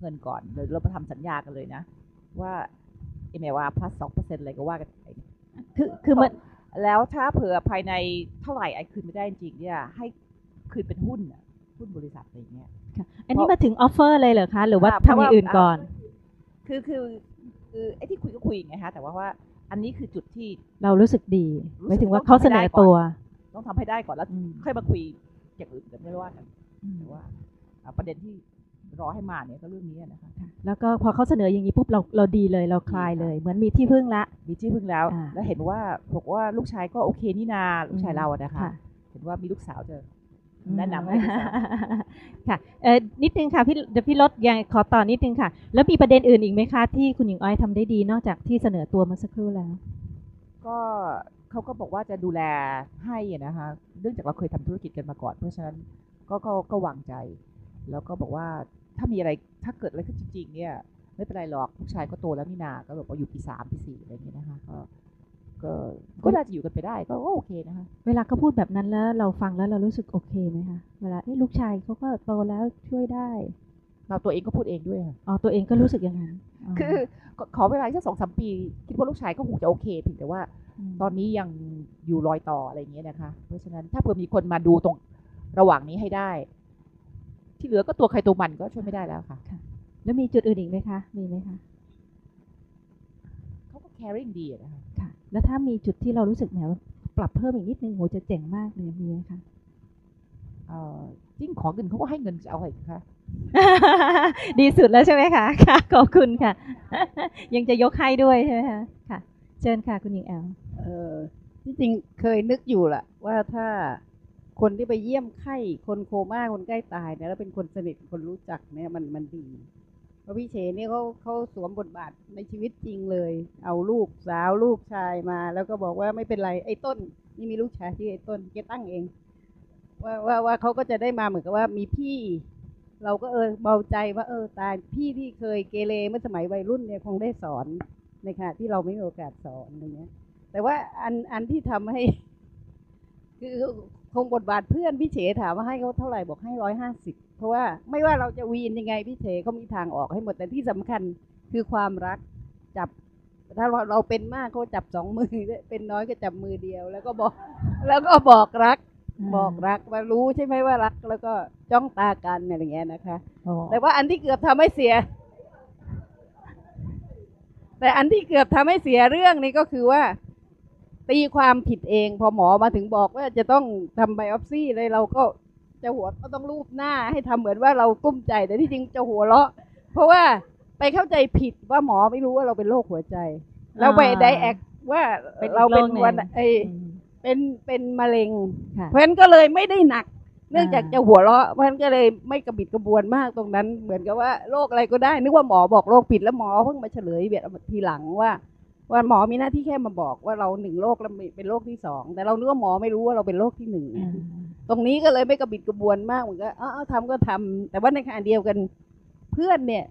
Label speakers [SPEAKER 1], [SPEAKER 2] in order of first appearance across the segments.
[SPEAKER 1] เงินก่อนเดี๋ยวเราไปทำสัญญากันเลยนะ ว่าเอเมว่าพัสสองเปอร์เซ็นต์อะไรก็ว่ากันไป
[SPEAKER 2] คือคือมัน
[SPEAKER 1] แล้วถ้าเผื่อภายในเท่าไหร่ไอ้คืนไม่ได้จริงๆเนี่ยให้คืนเป็นหุ้นน่ะหุ้นบริษัทอะไรอย่างเงี้ย
[SPEAKER 2] อันนี้มาถึงออฟเฟอร์เลยเหรอคะ หรือว่า
[SPEAKER 1] อ่าเพ
[SPEAKER 2] ทำ
[SPEAKER 1] ราะ
[SPEAKER 2] อ
[SPEAKER 1] ว่า
[SPEAKER 2] ย่างอื่นก่อน
[SPEAKER 1] คือคือคือไอ้ที่คุยก็คุยไงฮะแต่ว่าว่าอันนี้คือจุดที่
[SPEAKER 2] เรารู้สึกดี
[SPEAKER 1] รู้สึก
[SPEAKER 2] หมายถึงว่า
[SPEAKER 1] ต้อง
[SPEAKER 2] เขาเสนอ
[SPEAKER 1] ทำให้ได้ก่อน
[SPEAKER 2] ตัว
[SPEAKER 1] ต้องทำให้ได้ก่อนแล้ว
[SPEAKER 2] อืม
[SPEAKER 1] ค่อยมาคุยอย่างอื่นกันไม่ว่ากันแต่ว่าอ่าประเด็นที่ รอให้มาเนี่ยก็เรื่องนี้นะคะ
[SPEAKER 2] แล้วก็พอเขาเสนออย่างนี้ปุ๊บเราเราดีเลยเราคลายเลย เหมือนมีที่พึ่งละ
[SPEAKER 1] มีที่พึ่งแล้ว
[SPEAKER 2] อ่า
[SPEAKER 1] แล้วเห็นว่าบอกว่าลูกชายก็โอเคนี่นาลูกชายเราอะนะคะ
[SPEAKER 2] ค่ะ
[SPEAKER 1] เห็นว่ามีลูกสาวจะแนะนำให้ลูกสาว
[SPEAKER 2] ค่ะเออนิดนึงค่ะพี่เดี๋ยวพี่ลดยังขอต่อนิดนึงค่ะ แล้วมีประเด็นอื่นอีกไหมคะ ที่คุณหญิงอ้อยทำได้ดีนอกจากที่เสนอตัวเมื่อสักครู่แล้ว
[SPEAKER 1] ก็เขาก็บอกว่าจะดูแลให้อะนะคะเนื่องจากเราเคยทำธุรกิจกันมาก่อน เพราะฉะนั้นก็ก็ก็วางใจ แล้วก็บอกว่า ถ้ามีอะไรถ้าเกิดอะไรขึ้นจริง ๆ เนี่ย ไม่เป็นไรหรอกลูกชายก็โตแล้วนี่นาก็บอกว่าอยู่ปีสามปีสี่อะไรอย่างเงี้ยนะคะก็ก็ก็น่าจะอยู่กันไปได้ก็ก็โอเคนะคะ
[SPEAKER 2] เวลาเขาพูดแบบนั้นแล้วเราฟังแล้วเรารู้สึกโอเคไหมคะเวลาเอ้ลูกชายเขาก็โตแล้วช่วยได้
[SPEAKER 1] เราตัวเองก็พูดเองด้วยค่ะ
[SPEAKER 2] อ๋อตัวเองก็รู้สึกอย่างนั้น
[SPEAKER 1] คือขอขอเวลาแค่สองสามปี คิดว่าลูกชายก็คงจะโอเคเพียงแต่ว่า
[SPEAKER 2] ม
[SPEAKER 1] ตอนนี้ยังอยู่รอยต่ออะไรอย่างเงี้ยนะคะ เพราะฉะนั้นถ้าเผื่อมีคนมาดูตรงระหว่างนี้ให้ได้ ที่เหลือก็ตัวใครตัวมันก็ช่วยไม่ได้แล้วค่ะ
[SPEAKER 2] แล้วมีจุดอื่นอีกไหมคะมีไหมคะ
[SPEAKER 1] เขาก็ caring ดีอะนะคะ
[SPEAKER 2] ค่ะ แล้วถ้ามีจุดที่เรารู้สึกแหมปรับเพิ่มอีกนิดนึงโหจะเจ๋งมากเลยมีไหมคะ
[SPEAKER 1] เอ่อยิ่งขอเงินเขาก็ให้เงินจะเอาอะไรคะ
[SPEAKER 2] ดีสุดแล้วใช่ไหมคะค่ะขอบคุณค่ะ ยังจะยกให้ด้วยใช่ไหมคะค่ะ เชิญค่ะคุณหญิงแอล
[SPEAKER 3] เออที่จริงเคยนึกอยู่แหละว่าถ้า คนที่ไปเยี่ยมไข้คนโคม่าคนใกล้ตายเนี่ยแล้วเป็นคนสนิทคนรู้จักเนี่ยมันมันดีเพราะพี่เชเนี่ยเขาเขาสวมบทบาทในชีวิตจริงเลย เอาลูกสาวลูกชายมา แล้วก็บอกว่าไม่เป็นไรไอ้ต้น นี่มีลูกชายที่อไอ้ต้นแกตั้งเอง ว่าว่าว่าเขาก็จะได้มาเหมือนกับว่ามีพี่ เราก็เออเบาใจว่าเออตายพี่ที่เคยเกเรเมื่อสมัยวัยรุ่นเนี่ยคงได้สอนในขณะที่เราไม่มีโอกาสสอนอะไรเงี้ย แต่ว่าอันอันที่ทำให้คือ คงบทบาทเพื่อนพี่เฉถามว่าให้เขาเท่าไหร่บอกให้ร้อยห้าสิบเพราะว่าไม่ว่าเราจะวีนยังไงพี่เฉเขามีทางออกให้หมดแต่ที่สำคัญคือความรักจับ ถ้าเราเราเป็นมากเขาจับสองมือเป็นน้อยก็จับมือเดียว แล้วก็บอก แล้วก็บอกรัก บอกรักว่ารู้ใช่ไหมว่ารัก แล้วก็จ้องตากันอะไรอย่างเงี้ยนะคะ
[SPEAKER 2] อ๋อ
[SPEAKER 3] แต่ว่าอันที่เกือบทำให้เสีย แต่อันที่เกือบทำให้เสียเรื่องนี้ก็คือว่า ตีความผิดเอง พอหมอมาถึงบอกว่าจะต้องทำไบออปซี่เลยเราก็จะหัวก็ต้องรูปหน้าให้ทำเหมือนว่าเรากุ้มใจแต่ที่จริงจะหัวเราะ เพราะว่าไปเข้าใจผิดว่าหมอไม่รู้ว่าเราเป็นโรคหัวใจเราไปไดแอกว่า
[SPEAKER 2] เป็นอีก
[SPEAKER 3] เราเป็น
[SPEAKER 2] โรคหนึ่ง
[SPEAKER 3] วันเอย
[SPEAKER 2] อืม
[SPEAKER 3] เป็นเป็นมะเร็ง
[SPEAKER 2] ค่ะ
[SPEAKER 3] เพราะฉะนั้นก็เลยไม่ได้หนัก เนื่องจาก
[SPEAKER 2] อ่า
[SPEAKER 3] จะหัวเราะ เพราะฉะนั้นก็เลยไม่กระบิดกระบวนมากตรงนั้น เหมือนกับว่าโรคอะไรก็ได้ นึกว่าหมอบอกโรคผิดแล้วหมอเพิ่งมาเฉลยเบียดทีหลังว่า ว่าหมอมีหน้าที่แค่มาบอกว่าเราหนึ่งโรคแล้วเป็นโรคที่สองแต่เรานึกว่าหมอไม่รู้ว่าเราเป็นโรคที่หนึ่ง
[SPEAKER 2] อ่า
[SPEAKER 3] ตรงนี้ก็เลยไม่กระบิดกระบวนมากเหมือนก็เออเอาทำก็ทำแต่ว่าในขณะเดียวกันเพื่อนเนี่ย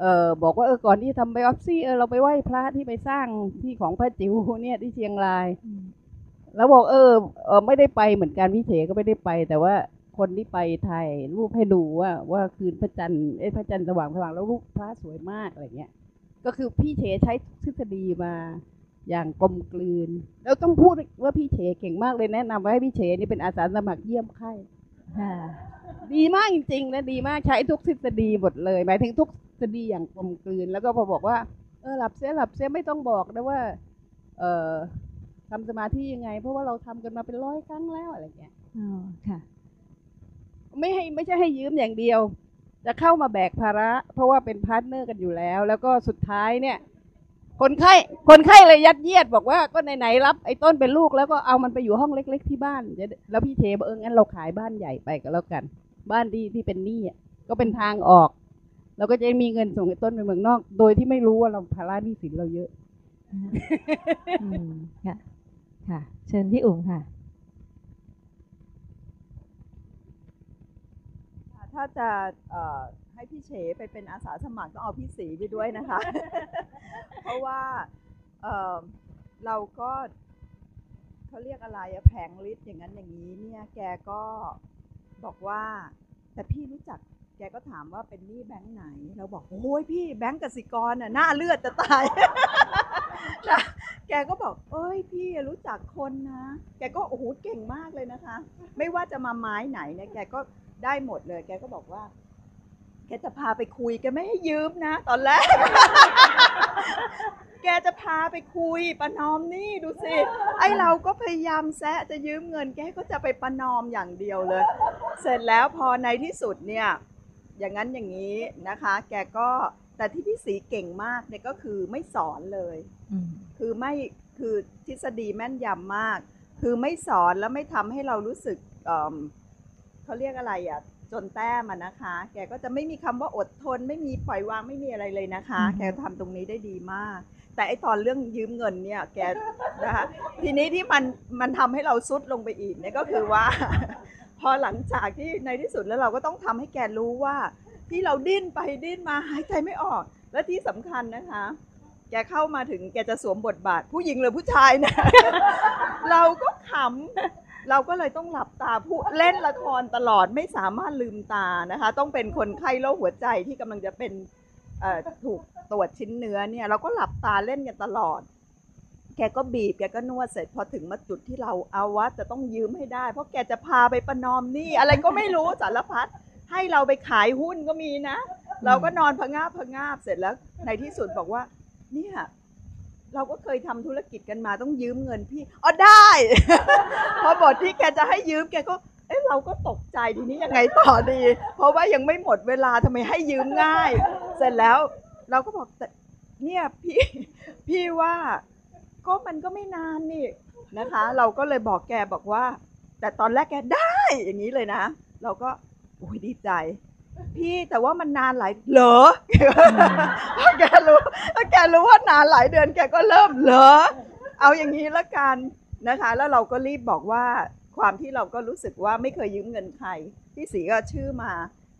[SPEAKER 3] เออบอกว่าเออก่อนที่จะทำไบออปซี่เออเราไปไหว้พระที่ไปสร้างที่ของพระจิ๋วเนี่ยที่เชียงราย
[SPEAKER 2] อืม
[SPEAKER 3] แล้วบอกเออเออไม่ได้ไปเหมือนกันพี่เฉก็ไม่ได้ไป แต่ว่าคนที่ไปถ่ายรูปให้ดูว่า ว่าคืนพระจันทร์เอ้ยพระจันทร์สว่างสว่างแล้วรูปพระสวยมากอะไรเงี้ย ก็คือพี่เฉใช้ทฤษฎีมาอย่างกลมกลืน แล้วต้องพูดว่าพี่เฉเก่งมากเลยแนะนำว่าให้พี่เฉนี่เป็นอาสาสมัครเยี่ยมไข้
[SPEAKER 2] ค่ะ
[SPEAKER 3] ดีมากจริงๆนะดีมากใช้ทุกทฤษฎีหมดเลย หมายถึงทุกทฤษฎีอย่างกลมกลืน แล้วก็พอบอกว่า เออหลับเสียหลับเสียไม่ต้องบอกนะว่า เออทำสมาธิยังไง เพราะว่าเราทำกันมาเป็นร้อยครั้งแล้วอะไรเงี้ย
[SPEAKER 2] อ๋อค่ะ
[SPEAKER 3] ไม่ให้ไม่ใช่ให้ยืมอย่างเดียว จะเข้ามาแบกภาระ เพราะว่าเป็น partner กันอยู่แล้ว แล้วก็สุดท้ายเนี่ย คนไข้คนไข้เลยยัดเยียดบอกว่าก็ไหนๆรับไอ้ต้นเป็นลูกแล้วก็เอามันไปอยู่ห้องเล็ก ๆ ที่บ้านแล้วพี่เทบอกเอองั้นเราขายบ้านใหญ่ไปก็แล้วกัน บ้านที่ที่เป็นหนี้ก็เป็นทางออกเราก็จะมีเงินส่งไอ้ต้นไปเมืองนอก โดยที่ไม่รู้ว่าเราภาระหนี้สินเราเยอะ
[SPEAKER 2] ค่ะค่ะ เชิญพี่อุ๋งค่ะ
[SPEAKER 4] ถ้าจะเอ่อให้พี่เฉไปเป็นอาสาสมัครต้องเอาพี่สีไปด้วยนะคะ เพราะว่าเอ่อเราก็เขาเรียกอะไรอะแผงฤทธิ์อย่างนั้นอย่างนี้เนี่ยแกก็บอกว่า แต่พี่รู้จักแกก็ถามว่าเป็นหนี้แบงค์ไหน เราบอกโอ้ยพี่แบงค์กสิกรน่ะหน้าเลือดจะตายนะแกก็บอก เอ้ยพี่รู้จักคนนะ แกก็โอ้โหเก่งมากเลยนะคะ ไม่ว่าจะมาไม้ไหนเนี่ยแกก็ ได้หมดเลย แกก็บอกว่า แกจะพาไปคุย แกไม่ให้ยืมนะ ตอนแรก แกจะพาไปคุยประนอมหนี่ดูสิ ไอเราก็พยายามแซะจะยืมเงิน แกก็จะไปประนอมอย่างเดียวเลย เสร็จแล้วพอในที่สุดเนี่ย อย่างนั้นอย่างนี้นะคะ แกก็แต่ที่พี่สีเก่งมากเนี่ยก็คือไม่สอนเลย
[SPEAKER 2] อืม
[SPEAKER 4] คือไม่คือทฤษฎีแม่นยำมาก คือไม่สอนแล้วไม่ทำให้เรารู้สึก เอิ่มเขาเรียกอะไรอะจนแต้มอะนะคะ แกก็จะไม่มีคำว่าอดทน ไม่มีปล่อยวางไม่มีอะไรเลยนะคะ แกทำตรงนี้ได้ดีมาก แต่ไอตอนเรื่องยืมเงินเนี่ยแกนะคะทีนี้ที่มันมันทำให้เราซุดลงไปอีกเนี่ยก็คือว่า พอหลังจากที่ในที่สุดแล้วเราก็ต้องทำให้แกรู้ว่า ที่เราดิ้นไปดิ้นมาหายใจไม่ออก และที่สำคัญนะคะ แกเข้ามาถึงแกจะสวมบทบาท ผู้หญิงหรือผู้ชายนะ เราก็ขำ เราก็เลยต้องหลับตาผู้เล่นละครตลอดไม่สามารถลืมตานะคะ ต้องเป็นคนไข้โรคหัวใจที่กำลังจะเป็นถูกตรวจชิ้นเนื้อเนี่ย เราก็หลับตาเล่นกันตลอด แกก็บีบแกก็นวดเสร็จพอถึงมาจุดที่เราเอาวัดจะต้องยืมให้ได้ เพราะแกจะพาไปประนอมนี่อะไรก็ไม่รู้สารพัดให้เราไปขายหุ้นก็มีนะ เราก็นอนพะงาบพะงาบเสร็จแล้วในที่สุดบอกว่าเนี่ย เราก็เคยทำธุรกิจกันมาต้องยืมเงินพี่อ๋อได้ พอบทที่แกจะให้ยืมแกก็เอ๊ะเราก็ตกใจทีนี้ยังไงต่อดี เพราะว่ายังไม่หมดเวลาทำไมให้ยืมง่าย เสร็จแล้วเราก็บอกแต่เนี่ยพี่พี่ว่าก็มันก็ไม่นานนี่นะคะ เราก็เลยบอกแกบอกว่า แต่ตอนแรกแกได้อย่างนี้เลยนะ เราก็โอ้ยดีใจ พี่แต่ว่ามันนานหลายเหรอพอแกรู้ถ้าแกรู้ว่านานหลายเดือนแกก็เริ่มเหรอเอาอย่างนี้ละกันนะคะ แล้วเราก็รีบบอกว่าความที่เราก็รู้สึกว่าไม่เคยยืมเงินใครพี่สีก็ชื่อมา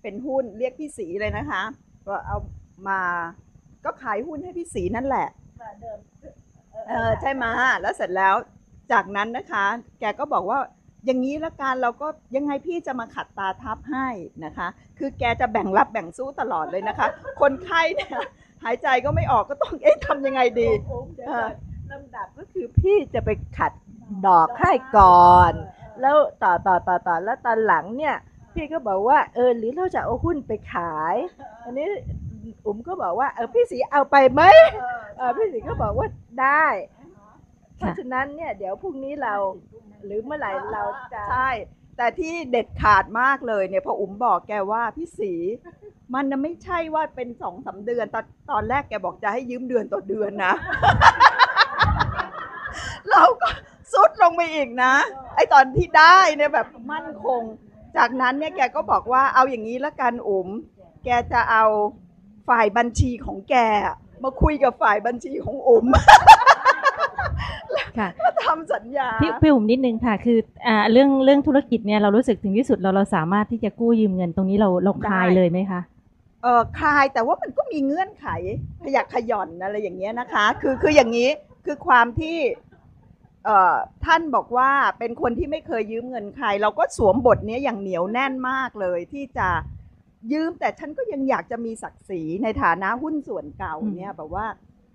[SPEAKER 4] เป็นหุ้นเรียกพี่สีเลยนะคะก็เอามาก็ขายหุ้นให้พี่สีนั่นแหละเออใช่ไหมแล้วเสร็จแล้วจากนั้นนะคะ แกก็บอกว่า อย่างนี้ละกันเราก็ยังไงพี่จะมาขัดตาทับให้นะคะ คือแกจะแบ่งรับแบ่งสู้ตลอดเลยนะคะ คนไข้เนี่ยหายใจก็ไม่ออกก็ต้องเอ๊ะทำยังไงดีเออ
[SPEAKER 5] ลำดับก็คือพี่จะไปขัดดอกให้ก่อน แล้วต่อต่อต่อต่อแล้วตอนหลังเนี่ย พี่ก็บอกว่าเออหรือเราจะเอาหุ้นไปขาย อันนี้อุ๋มก็บอกว่าเออพี่สีเอาไปไหมเออพี่สีก็บอกว่าได้ เพราะฉะนั้นเนี่ยเดี๋ยวพรุ่งนี้เราหรือเมื่อไหร่เราจะ
[SPEAKER 4] ใช่ แต่ที่เด็ดขาดมากเลยเนี่ยพออุ๋มบอกแกว่าพี่สีมันน่ะไม่ใช่ว่าเป็นสองสาเดือนตอนตอนแรกแกบอกจะให้ยืมเดือนต่อเดือนนะ เราก็สุดลงไปอีกนะ ไอตอนที่ได้เนี่ยแบบมั่นคง จากนั้นเนี่ยแกก็บอกว่าเอาอย่างนี้ละกันอุ๋มแกจะเอาฝ่ายบัญชีของแกอะมาคุยกับฝ่ายบัญชีของอุ๋ม
[SPEAKER 2] ค่ะ
[SPEAKER 4] ก็ทำสัญญา
[SPEAKER 2] พี่พี่อุ๋มนิดนึงค่ะ คืออ่าเรื่องเรื่องธุรกิจเนี่ยเรารู้สึกถึงที่สุดเราเราสามารถที่จะกู้ยืมเงินตรงนี้เราเราคลาย
[SPEAKER 4] ได้
[SPEAKER 2] เลยไหมคะ
[SPEAKER 4] เออคลายแต่ว่ามันก็มีเงื่อนไขขยักขย่อนอะไรอย่างเงี้ยนะคะ คือคืออย่างนี้คือความที่เอ่อท่านบอกว่าเป็นคนที่ไม่เคยยืมเงินใคร เราก็สวมบทเนี้ยอย่างเหนียวแน่นมากเลยที่จะยืมแต่ฉันก็ยังอยากจะมีศักดิ์ศรีในฐานะหุ้นส่วนเก่าเนี่ยแบบว่า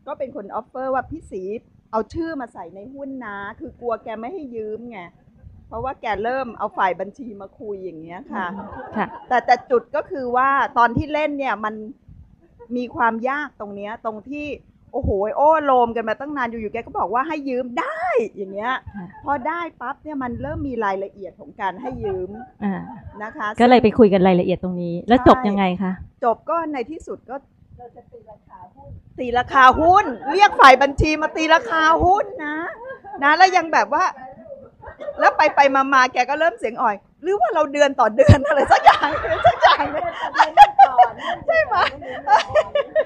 [SPEAKER 4] ก็เป็นคน offer ว่าพี่สี เอาชื่อมาใส่ในหุ้นนะ คือกลัวแกไม่ให้ยืมไงเพราะว่าแกเริ่มเอาฝ่ายบัญชีมาคุยอย่างเงี้ยค่ะ
[SPEAKER 2] ค่ะ
[SPEAKER 4] แต่แต่จุดก็คือว่าตอนที่เล่นเนี่ยมันมีความยากตรงเนี้ย ตรงที่โอ้โหโอ้โลมกันมาตั้งนานอยู่ๆแกก็บอกว่าให้ยืมได้อย่างเงี้ย
[SPEAKER 2] ค่ะ
[SPEAKER 4] พอได้ปั๊บเนี่ยมันเริ่มมีรายละเอียดของการให้ยืม
[SPEAKER 2] อ่า
[SPEAKER 4] นะคะ
[SPEAKER 2] ก็เลยไป
[SPEAKER 4] ซึ่ง
[SPEAKER 2] คุยกันรายละเอียดตรงนี้ แล้วจบยังไงคะ
[SPEAKER 4] จบก็ในที่สุดก็ตีราคาหุ้น ตีราคาหุ้น เรียกฝ่ายบัญชีมาตีราคาหุ้นนะนะแล้วยังแบบว่า แล้วไปไปมามาแกก็เริ่มเสียงอ่อย หรือว่าเราเดือนต่อเดือนอะไรสักอย่างสักอย่างเนี่ยใช่ไหม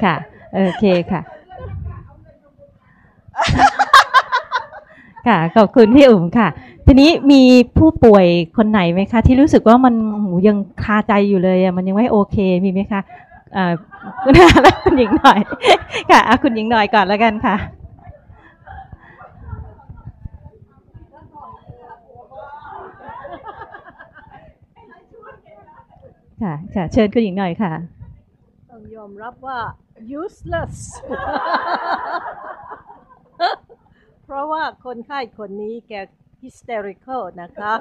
[SPEAKER 2] ค่ะโอเคค่ะ ค่ะขอบคุณพี่อุ๋มค่ะ ทีนี้มีผู้ป่วยคนไหนไหมคะ ที่รู้สึกว่ามันหูยังคาใจอยู่เลยอะมันยังไม่โอเคมีไหมคะ เอ่อคุณแล้วคุณหญิงหน่อย ค่ะอะคุณหญิงหน่อยก่อนแล้วกันค่ะ
[SPEAKER 5] ค่ะ
[SPEAKER 2] ค่ะเชิญคุณหญิงหน่อยค่ะ
[SPEAKER 6] ต้องยอมรับว่า useless เพราะว่าคนไข้คนนี้แก hysterical นะคะ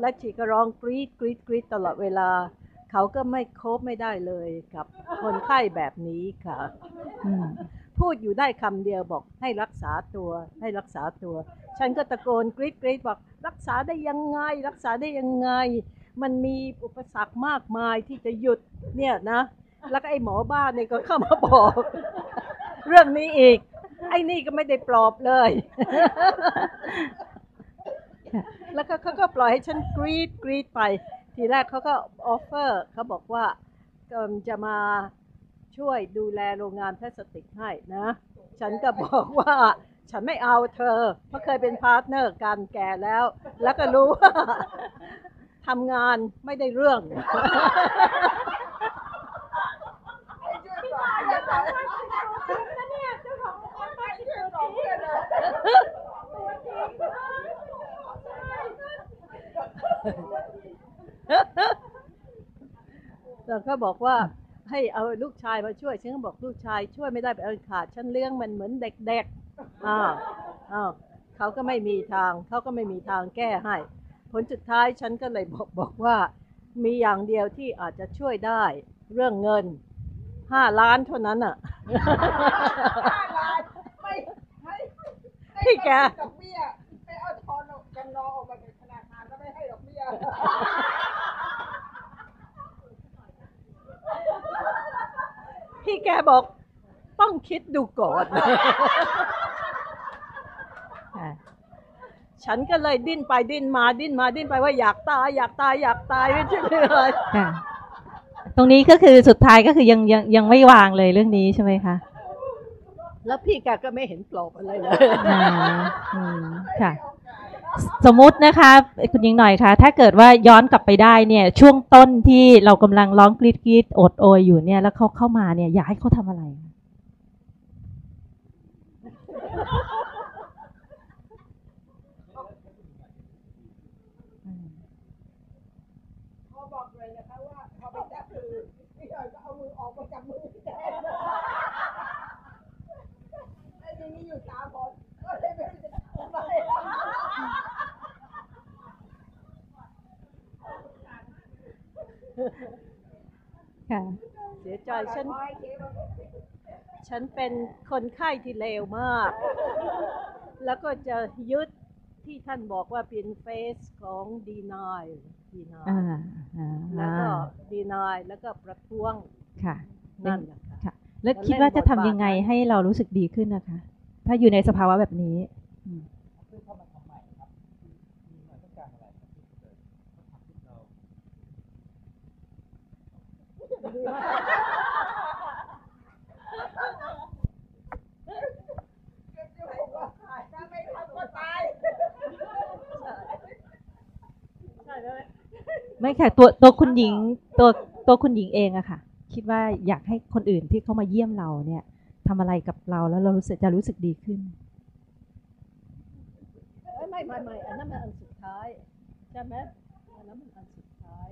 [SPEAKER 6] และชีก็ร้องกรีดกรีดกรีดตลอดเวลา เขาก็ไม่โคบไม่ได้เลยกับ คนไข้แบบนี้ค่ะ
[SPEAKER 2] อืม
[SPEAKER 6] พูดอยู่ได้คำเดียวบอกให้รักษาตัวให้รักษาตัว ฉันก็ตะโกนกรีดกรีดบอกรักษาได้ยังไง รักษาได้ยังไง มันมีอุปสรรคมากมายที่จะหยุดเนี่ยนะ แล้วก็ไอ้หมอบ้านนี่ก็เข้ามาบอก เรื่องนี้อีก ไอ้นี่ก็ไม่ได้ปลอบเลย
[SPEAKER 2] ค่ะ
[SPEAKER 6] แล้วก็เขาก็ปล่อยให้ฉันกรี๊ดกรี๊ดไป ทีแรกเขาก็ offer เขาบอกว่าจะมาช่วยดูแลโรงงานพลาสติกให้นะ ฉันก็บอกว่าฉันไม่เอาเธอ เพราะเคยเป็น partner กันแก่แล้ว แล้วก็รู้ว่าทำงานไม่ได้เรื่อง แล้วก็บอกว่าให้เอาลูกชายมาช่วย ฉันก็บอกลูกชายช่วยไม่ได้ไปเอาขาดฉันเลี้ยงมันเหมือนเด็กๆอ้าวอ้าวเขาก็ไม่มีทางเขาก็ไม่มีทางแก้ให้ ผลสุดท้ายฉันก็เลยบอกบอกว่า มีอย่างเดียวที่อาจจะช่วยได้เรื่องเงินห้าล้านเท่านั้นอะพี่แก
[SPEAKER 7] ดอกเบี้ยไปเอาทอนกันรอออกมาจากธนาคารแล้วไม่ให้ดอกเบี้ย
[SPEAKER 6] พี่แกบอกต้องคิดดูก่อน
[SPEAKER 2] ค่ะ
[SPEAKER 6] ฉันก็เลยดิ้นไปดิ้นมาดิ้นมาดิ้นไปว่าอยากตายอยากตายอยากตายไม่ใช่เลย
[SPEAKER 2] ค่ะตรงนี้ก็คือสุดท้ายก็คือยังยังยังไม่วางเลยเรื่องนี้ใช่ไหมคะ
[SPEAKER 6] แล้วพี่แกก็ไม่เห็นปลอบอะไรเลย
[SPEAKER 2] อ่าอืมค่ะ สมมุตินะคะคุณหญิงหน่อยคะถ้าเกิดว่าย้อนกลับไปได้เนี่ย ช่วงต้นที่เรากำลังร้องกรีดกรีดโอดโอยอยู่เนี่ย แล้วเขาเข้ามาเนี่ย อยากให้เขาทำอะไร
[SPEAKER 7] พอบอกเลยนะคะว่าพอไปจับมือพี่หน่อยก็เอามือออกมาจับมือพี่แดนไอ้ทีนี้อยู่สามคนก็เลยไม่รู้จะทำอะไร
[SPEAKER 2] ค่ะ
[SPEAKER 6] เสียใจฉัน ฉันเป็นคนไข้ที่เลวมาก แล้วก็จะยึดที่ท่านบอกว่าเป็นเฟสของ deny deny
[SPEAKER 2] อ่าอ่า
[SPEAKER 6] แล้วก็ deny แล้วก็ประท้วง
[SPEAKER 2] ค่ะ
[SPEAKER 6] นั่นแหละค่ะ
[SPEAKER 2] ค่ะ แล้วคิดว่าจะทำยังไงให้เรารู้สึกดีขึ้นนะคะ ถ้าอยู่ในสภาวะแบบนี้อืม
[SPEAKER 7] ถ้าไม่ทำก็ตาย
[SPEAKER 6] ใช่ไหม
[SPEAKER 2] ไม่ค่ะตัวตัวคุณหญิงตัวตัวคุณหญิงเองอะค่ะ คิดว่าอยากให้คนอื่นที่เขามาเยี่ยมเราเนี่ยทำอะไรกับเราแล้วเรารู้สึกจะรู้สึกดีขึ้น
[SPEAKER 6] เอ้ยไม่ไม่ไม่อันนั้นมันอันสุดท้ายใช่ไหมอันนั้นมันอันสุดท้าย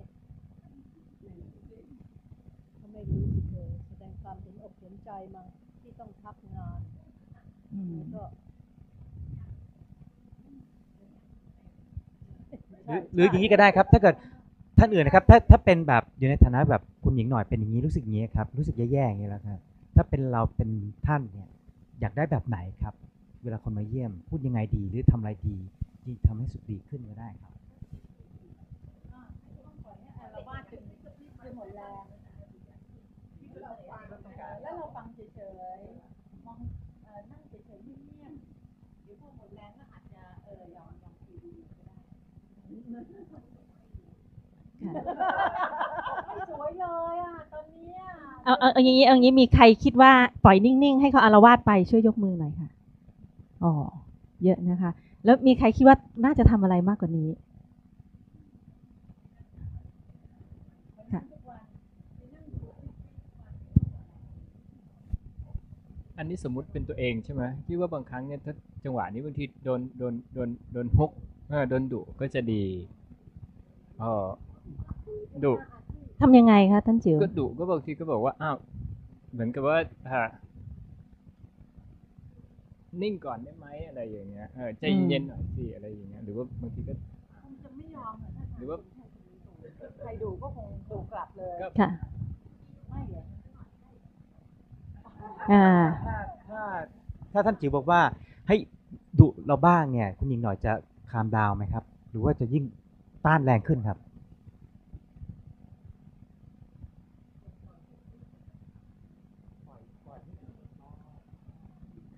[SPEAKER 6] ทำไมรู้สิเธอแสดงความเห็นอกเห็นใจมาที่ต้องพักงาน
[SPEAKER 2] อืม
[SPEAKER 6] แล้วก็
[SPEAKER 8] หรือหรืออย่างนี้ก็ได้ครับ ถ้าเกิด ท่านอื่นนะครับ ถ้าถ้าเป็นแบบอยู่ในฐานะแบบคุณหญิงหน่อยเป็นอย่างนี้รู้สึกอย่างนี้ครับ รู้สึกแย่ๆอย่างนี้แล้วครับถ้าเป็นเราเป็นท่านเนี่ยอยากได้แบบไหนครับ เวลาคนมาเยี่ยม พูดยังไงดีหรือทำอะไรดีที่ทำให้สุขดีขึ้นก็ได้ครับ
[SPEAKER 6] แล้วเราฟังเฉยๆ มองเอ่อนั่งเฉยๆเงียบๆเดี๋ยวพอหมดแรงก็อาจจะเออยอมยอมทีวีก็ได้
[SPEAKER 2] ค่ะ
[SPEAKER 6] สวยเลยอะตอนเนี้ย
[SPEAKER 2] เอาเอาเอาอย่างนี้เอาอย่างนี้มีใครคิดว่าปล่อยนิ่งๆ ให้เขาอารวาสไปช่วยยกมือหน่อยค่ะอ๋อเยอะนะคะ แล้วมีใครคิดว่าน่าจะทำอะไรมากกว่านี้ค่ะ
[SPEAKER 9] อันนี้สมมุติเป็นตัวเองใช่ไหมที่ว่าบางครั้งเนี่ยถ้าจังหวะนี้บางทีโดนโดนโดนโดนฮุกเออโดนดุก็จะดีเออ ดุ
[SPEAKER 2] ทำยังไงคะท่านจิ๋ว
[SPEAKER 9] ก็ดุก็บางทีก็บอกว่าอ้าวเหมือนกับว่าอ่านิ่งก่อนได้ไหมอะไรอย่างเงี้ยเออใจเย็นๆหน่อยสิอะไรอย่างเงี้ยหรือว่าบางทีก็หรือว่า
[SPEAKER 4] ใครดูก็คงดูกลับเลย
[SPEAKER 2] ค่ะอ่า
[SPEAKER 8] ถ้าถ้าถ้าท่านจิ๋วบอกว่าให้ดุเราบ้างเนี่ย คุณหญิงหน่อยจะคามดาวไหมครับ หรือว่าจะยิ่งต้านแรงขึ้นครับ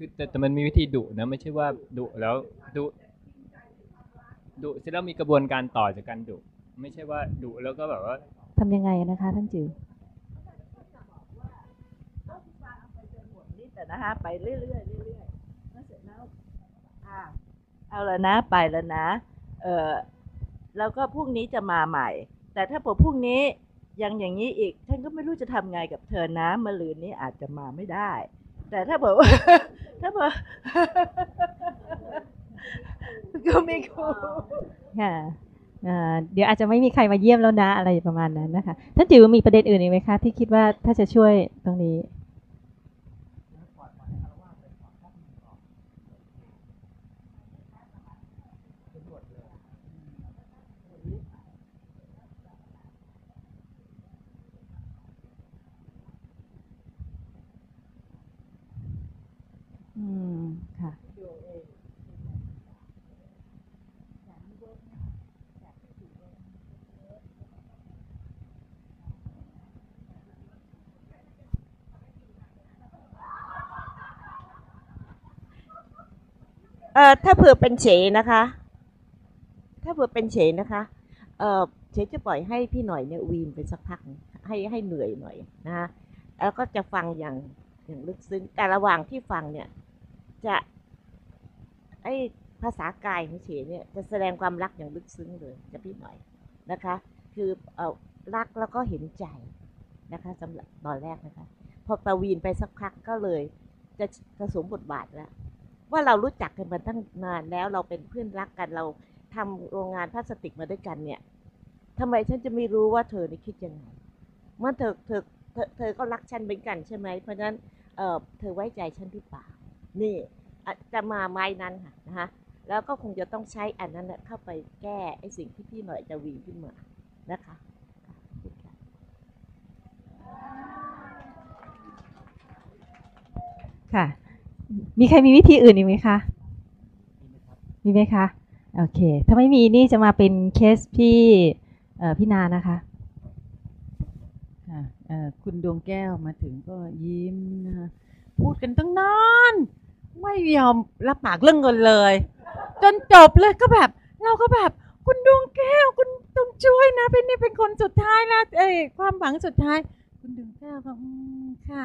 [SPEAKER 9] คือแต่แต่มันมีวิธีดุนะไม่ใช่ว่าดุแล้วดุดุเสร็จแล้วมีกระบวนการต่อจากการดุไม่ใช่ว่าดุแล้วก็แบบว่า
[SPEAKER 2] ทำยังไงนะคะ ท่านจิ๋ว
[SPEAKER 5] นี่แต่นะคะไปเรื่อยๆเรื่อยๆแล้วเสร็จแล้วอ่าเอาละนะไปแล้วนะ เออแล้วก็พรุ่งนี้จะมาใหม่ แต่ถ้าพอพรุ่งนี้ยังอย่างนี้อีก ฉันก็ไม่รู้จะทำไงกับเธอนะมะลืนนี้อาจจะมาไม่ได้ แต่ถ้าบอกว่าถ้าบอกก็ไม่คูล
[SPEAKER 2] ค่ะเดี๋ยวอาจจะไม่มีใครมาเยี่ยมแล้วนะอะไรประมาณนั้นนะคะท่านจิ๋วมีประเด็นอื่นอีกไหมคะที่คิดว่าถ้าจะช่วยตรงนี้ ม ค่ะ
[SPEAKER 10] เอ่อถ้าเผื่อเป็นเฉยนะคะ ถ้าเผื่อเป็นเฉยนะคะ เอ่อเฉยจะปล่อยให้พี่หน่อยเนี่ยวีนไปสักพัก ให้ให้เหนื่อยหน่อยนะคะแล้วก็จะฟังอย่างอย่างลึกซึ้งแต่ระหว่างที่ฟังเนี่ย จะไอภาษากายของเฉเนี่ยจะแสดงความรักอย่างลึกซึ้งเลยกับพี่หน่อยนะคะ คือเออรักแล้วก็เห็นใจนะคะสำหรับตอนแรกนะคะ พอประวีนไปสักพักก็เลยจะจะสวมบทบาทแล้วว่าเรารู้จักกันมาตั้งนานแล้วเราเป็นเพื่อนรักกันเราทำโรงงานพลาสติกมาด้วยกันเนี่ยทำไมฉันจะไม่รู้ว่าเธอนี่คิดยังไงเมื่อเธอเธอเธอเธอก็รักฉันเหมือนกันใช่ไหมเพราะฉะนั้นเออเธอไว้ใจฉันหรือเปล่า นี่อะจะมาไม้นั้นค่ะนะคะแล้วก็คงจะต้องใช้อันนั้นน่ะเข้าไปแก้ไอ้สิ่งที่พี่หน่อยจะวีนขึ้นมานะคะค่ะขอบคุณค่ะ
[SPEAKER 2] ค่ะ มีใครมีวิธีอื่นอีกไหมคะมีไหมคะโอเค ถ้าไม่มีนี่จะมาเป็นเคสพี่เอ่อพี่นานะคะ
[SPEAKER 11] ค่ะเอ่อคุณดวงแก้วมาถึงก็ยิ้มนะคะพูดกันตั้งนาน ไม่ยอมรับปากเรื่องเงินเลย จนจบเลยก็แบบ เราก็แบบ คุณดวงแก้วคุณต้องช่วยนะเป็นนี่เป็นคนสุดท้ายนะเอ้ความหวังสุดท้าย คุณดวงแก้วก็ค่ะ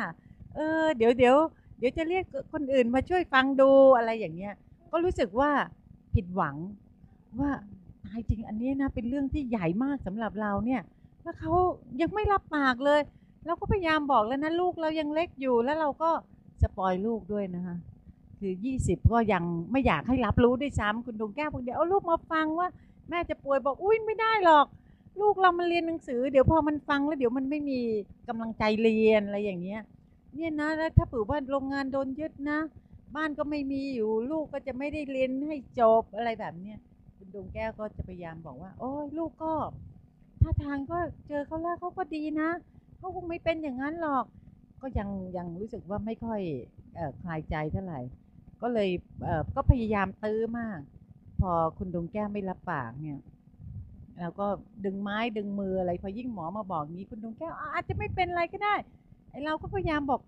[SPEAKER 11] เออ เดี๋ยวเดี๋ยวเดี๋ยวจะเรียกคนอื่นมาช่วยฟังดูอะไรอย่างเงี้ย ก็รู้สึกว่าผิดหวังว่าตายจริงอันนี้นะเป็นเรื่องที่ใหญ่มากสำหรับเราเนี่ยแล้วเขายังไม่รับปากเลยเราก็พยายามบอกแล้วนะลูกเรายังเล็กอยู่แล้วเราก็สปอยลูกด้วยนะคะ คือยี่สิบก็ยังไม่อยากให้รับรู้ด้วยซ้ำคุณดวงแก้วบอกเดี๋ยวเอาลูกมาฟังว่า แม่จะป่วยบอกอุ้ยไม่ได้หรอก ลูกเรามันเรียนหนังสือ เดี๋ยวพอมันฟังแล้วเดี๋ยวมันไม่มีกำลังใจเรียนอะไรอย่างเงี้ยเนี่ยนะแล้วถ้าเผื่อว่าโรงงานโดนยึดนะ บ้านก็ไม่มีอยู่ลูกก็จะไม่ได้เรียนให้จบอะไรแบบเนี้ยคุณดวงแก้วก็จะพยายามบอกว่า โอ้ยลูกก็ท่าทางก็เจอเขาแล้วเขาก็ดีนะเขาคงไม่เป็นอย่างนั้นหรอก ก็ยังยังรู้สึกว่าไม่ค่อยคลายใจเท่าไหร่ ก็เลยเก็พยายามตื้อมาก พอคุณดวงแก้วไม่รับปากเนี่ยเราก็ดึงไม้ดึงมืออะไรพอยิ่งหมอมาบอกงี้คุณดวงแก้วอาจจะไม่เป็นอะไรก็ได้ไอเราก็พยายามบอก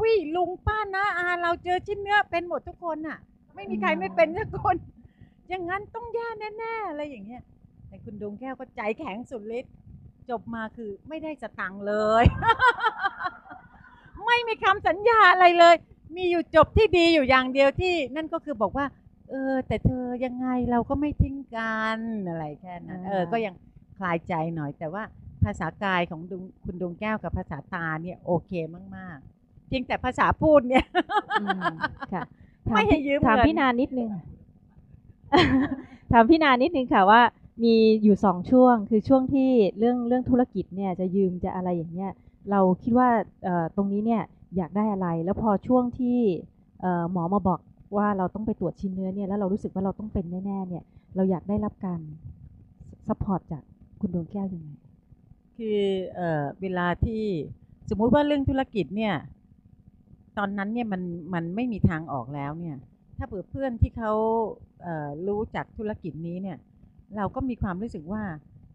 [SPEAKER 11] วิลุงป้านะอาเราเจอชิ้นเนื้อเป็นหมดทุกคนน่ะ ไม่มีใครไม่เป็นสักคน อย่างนั้นต้องแย่แน่ๆอะไรอย่างเงี้ยแต่คุณดวงแก้วก็ใจแข็งสุดฤทธิ์จบมาคือไม่ได้จะตังค์เลย ไม่มีคำสัญญาอะไรเลย มีอยู่จบที่ดีอยู่อย่างเดียวที่ นั่นก็คือบอกว่า เออ แต่เธอยังไงเราก็ไม่ทิ้งกันอะไรแค่นั้นเออ ก็ยังคลายใจหน่อย แต่ว่าภาษากายของดวงคุณดวงแก้วกับภาษาตาเนี่ยโอเคมาก ๆ เพียงแต่ภาษาพูดเนี่ย
[SPEAKER 2] อืมค่ะถา
[SPEAKER 11] ไม่ให้ยืม
[SPEAKER 2] ถาม
[SPEAKER 11] เงิน
[SPEAKER 2] พี่นานิดนึงถามพี่นานิดนึงค่ะว่ามีอยู่สองช่วงคือช่วงที่เรื่องเรื่องธุรกิจเนี่ยจะยืมจะอะไรอย่างเงี้ยเราคิดว่าเอ่อตรงนี้เนี่ย อยากได้อะไร แล้วพอช่วงที่เอ่อหมอมาบอกว่าเราต้องไปตรวจชิ้นเนื้อเนี่ยแล้วเรารู้สึกว่าเราต้องเป็นแน่ๆเนี่ย เราอยากได้รับการ support จากคุณดวงแก้วยังไง
[SPEAKER 11] คือเอ่อเวลาที่สมมุติว่าเรื่องธุรกิจเนี่ย ตอนนั้นเนี่ยมันมันไม่มีทางออกแล้วเนี่ย ถ้าเผื่อเพื่อนที่เขาเอ่อรู้จักธุรกิจนี้เนี่ย เราก็มีความรู้สึกว่า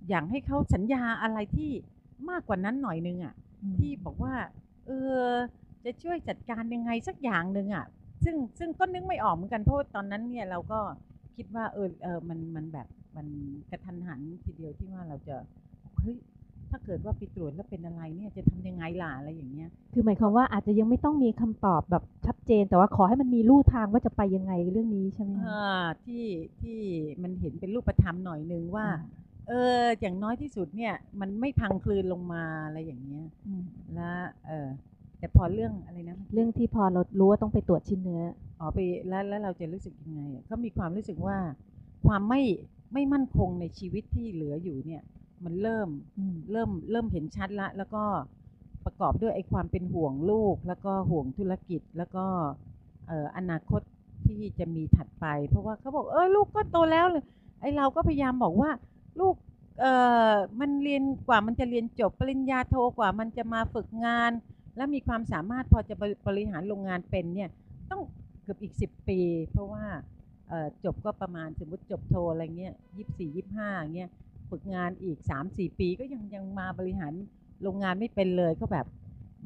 [SPEAKER 11] อยากให้เขาสัญญาอะไรที่มากกว่านั้นหน่อยนึงอะ่ะที่บอกว่า เออ จะช่วยจัดการยังไงสักอย่างหนึ่งอะ่ะซึ่งซึ่งก็นึกไม่ออกเหมือนกันเพราะว่าตอนนั้นเนี่ยเราก็คิดว่าเออเออมันมันแบบมันกระทันหันทีเดียวที่ว่าเราจะเฮ้ยถ้าเกิดว่าไปตรวจแล้วเป็นอะไรเนี่ยจะทำยังไงล่ะอะไรอย่างเงี้ย
[SPEAKER 2] คือหมายความว่าอาจจะยังไม่ต้องมีคำตอบแบบชัดเจน แต่ว่าขอให้มันมีลู่ทางว่าจะไปยังไงเรื่องนี้ใช่ไหมคะ
[SPEAKER 11] อ่าที่ที่มันเห็นเป็นรูปธรรมหน่อยนึงว่า
[SPEAKER 2] อ่า
[SPEAKER 11] เอออย่างน้อยที่สุดเนี่ย มันไม่พังคลืนลงมาอะไรอย่างเงี้ย
[SPEAKER 2] อืม
[SPEAKER 11] แล้วเออ แต่พอเรื่องอะไรนะ
[SPEAKER 2] เรื่องที่พอเรารู้ว่าต้องไปตรวจชิ้นเนื้อ
[SPEAKER 11] อ๋อไปแล้วแล้วเราจะรู้สึกยังไงอะก็มีความรู้สึกว่า ความไม่ไม่มั่นคงในชีวิตที่เหลืออยู่เนี่ย มันเริ่ม
[SPEAKER 2] อืม
[SPEAKER 11] เริ่มเริ่มเห็นชัดละ แล้วก็ประกอบด้วยไอ้ความเป็นห่วงลูก แล้วก็ห่วงธุรกิจแล้วก็เอ่ออนาคตที่จะมีถัดไป เพราะว่าเขาบอกเออลูกก็โตแล้วเลยไอ้เราก็พยายามบอกว่าลูกเอ่อมันเรียนกว่ามันจะเรียนจบปริญญาโทกว่ามันจะมาฝึกงาน แล้วมีความสามารถพอจะบริบริหารโรงงานเป็นเนี่ยต้องเกือบอีกสิบปี เพราะว่าเอ่อจบก็ประมาณสมมติจบโทอะไรเงี้ยยี่สี่ยี่ห้าเงี้ยฝึกงานอีกสามสี่ปีก็ยังยังมาบริหารโรงงานไม่เป็นเลยก็แบบ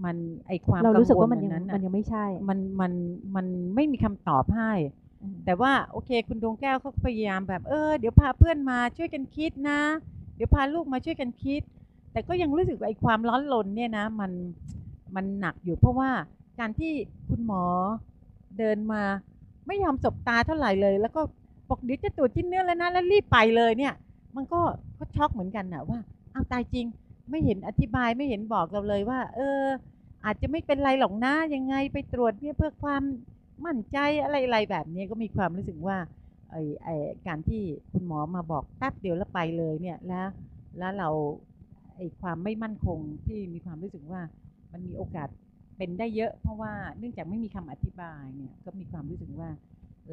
[SPEAKER 11] มันไอความ
[SPEAKER 2] เรารู้สึกว่ามัน
[SPEAKER 11] ง
[SPEAKER 2] ยัง
[SPEAKER 11] นั้น
[SPEAKER 2] มัน
[SPEAKER 11] น่ะ
[SPEAKER 2] ยังไม่ใช่
[SPEAKER 11] มันมันมันไม่มีคำตอบให้
[SPEAKER 2] อืม
[SPEAKER 11] แต่ว่าโอเค คุณดวงแก้วเขาก็พยายามแบบเออเดี๋ยวพาเพื่อนมาช่วยกันคิดนะ เดี๋ยวพาลูกมาช่วยกันคิด แต่ก็ยังรู้สึกว่าไอ้ความร้อนรนเนี่ยนะ มัน มันหนักอยู่ เพราะว่าการที่คุณหมอเดินมาไม่ยอมสบตาเท่าไหร่เลย แล้วก็บอกเดี๋ยวจะตรวจชิ้นเนื้อแล้วนะแล้วรีบไปเลยเนี่ย มันก็ก็ช็อกเหมือนกันนะว่าเอาตายจริงไม่เห็นอธิบายไม่เห็นบอกเราเลยว่า เออ อาจจะไม่เป็นไรหรอกนะยังไงไปตรวจเนี่ยเพื่อความมั่นใจอะไรอะไรแบบนี้ก็มีความรู้สึกว่าไอ้ไอ้การที่คุณหมอมาบอกแป๊บเดียวแล้วไปเลยเนี่ยแล้วแล้วเราไอ้ความไม่มั่นคงที่มีความรู้สึกว่า มันมีโอกาสเป็นได้เยอะ เพราะว่าเนื่องจากไม่มีคำอธิบายเนี่ยก็มีความรู้สึกว่า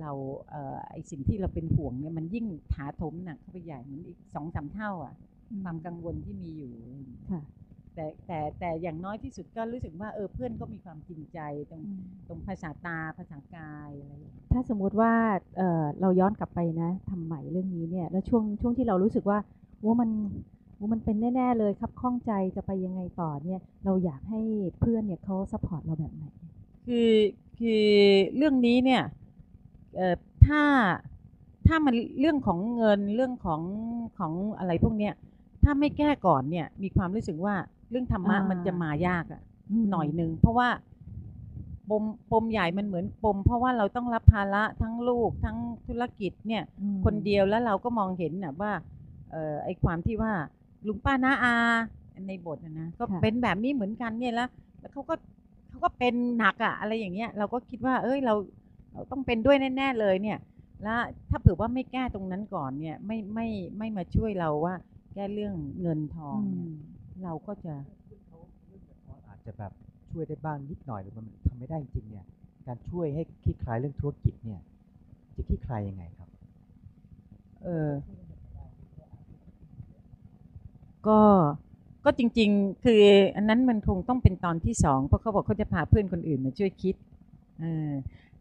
[SPEAKER 11] เราเอ่อไอ้สิ่งที่เราเป็นห่วงเนี่ยมันยิ่งถาโถมหนักเข้าไปใหญ่เหมือนอีกสองสามเท่าอะความกังวลที่มีอยู่
[SPEAKER 2] ค่ะ
[SPEAKER 11] แต่แต่แต่อย่างน้อยที่สุดก็รู้สึกว่าเออเพื่อนก็มีความจริงใจตรงตรงภาษาตาภาษากายอะไรอย่างเงี้ย
[SPEAKER 2] ถ้าสมมุติว่าเอ่อเราย้อนกลับไปนะทำใหม่เรื่องนี้เนี่ย แล้วช่วงช่วงที่เรารู้สึกว่าว่ามันว่า มันเป็นแน่ๆเลยครับข้องใจจะไปยังไงต่อเนี่ย เราอยากให้เพื่อนเนี่ยเขา support เราแบบไหน
[SPEAKER 11] คือคือเรื่องนี้เนี่ยเอ่อถ้าถ้ามันเรื่องของเงินเรื่องของของอะไรพวกเนี้ยถ้าไม่แก้ก่อนเนี่ยมีความรู้สึกว่าเรื่องธรรมะ
[SPEAKER 2] อ่ามั
[SPEAKER 11] มันจะมายากอะ
[SPEAKER 2] อืม
[SPEAKER 11] หน่อยหนึ่งเพราะว่าปมปมใหญ่มันเหมือนปม เพราะว่าเราต้องรับภาระทั้งลูกทั้งธุรกิจเนี่ย
[SPEAKER 2] อืม
[SPEAKER 11] คนเดียวแล้วเราก็มองเห็นนะว่าเอ่อไอความที่ว่า ลุงป้าน้าอาในบทนะนะก็
[SPEAKER 2] ค่ะ
[SPEAKER 11] เป็นแบบนี้เหมือนกันเนี่ยแล้วแล้วเขาก็เขาก็เป็นหนักอะอะไรอย่างเงี้ย เราก็คิดว่า เอ้ยเราเราต้องเป็นด้วยแน่ๆเลยเนี่ย แล้วถ้าเผื่อว่าไม่แก้ตรงนั้นก่อนเนี่ย ไม่ไม่ไม่มาช่วยเราว่า แก้เรื่องเงินทองเนี่ยเราก็จะ
[SPEAKER 8] อาจจะแบบช่วยได้บ้างนิดหน่อยหรือมันทำไม่ได้จริงๆเนี่ย การช่วยให้คลี่คลายเรื่องธุรกิจเนี่ย จะคลี่คลายยังไงครับ
[SPEAKER 11] เออ ก็ก็จริง ๆ คืออันนั้นมันคงต้องเป็นตอนที่สองเพราะเขาบอกเขาจะพาเพื่อนคนอื่นมาช่วยคิดอ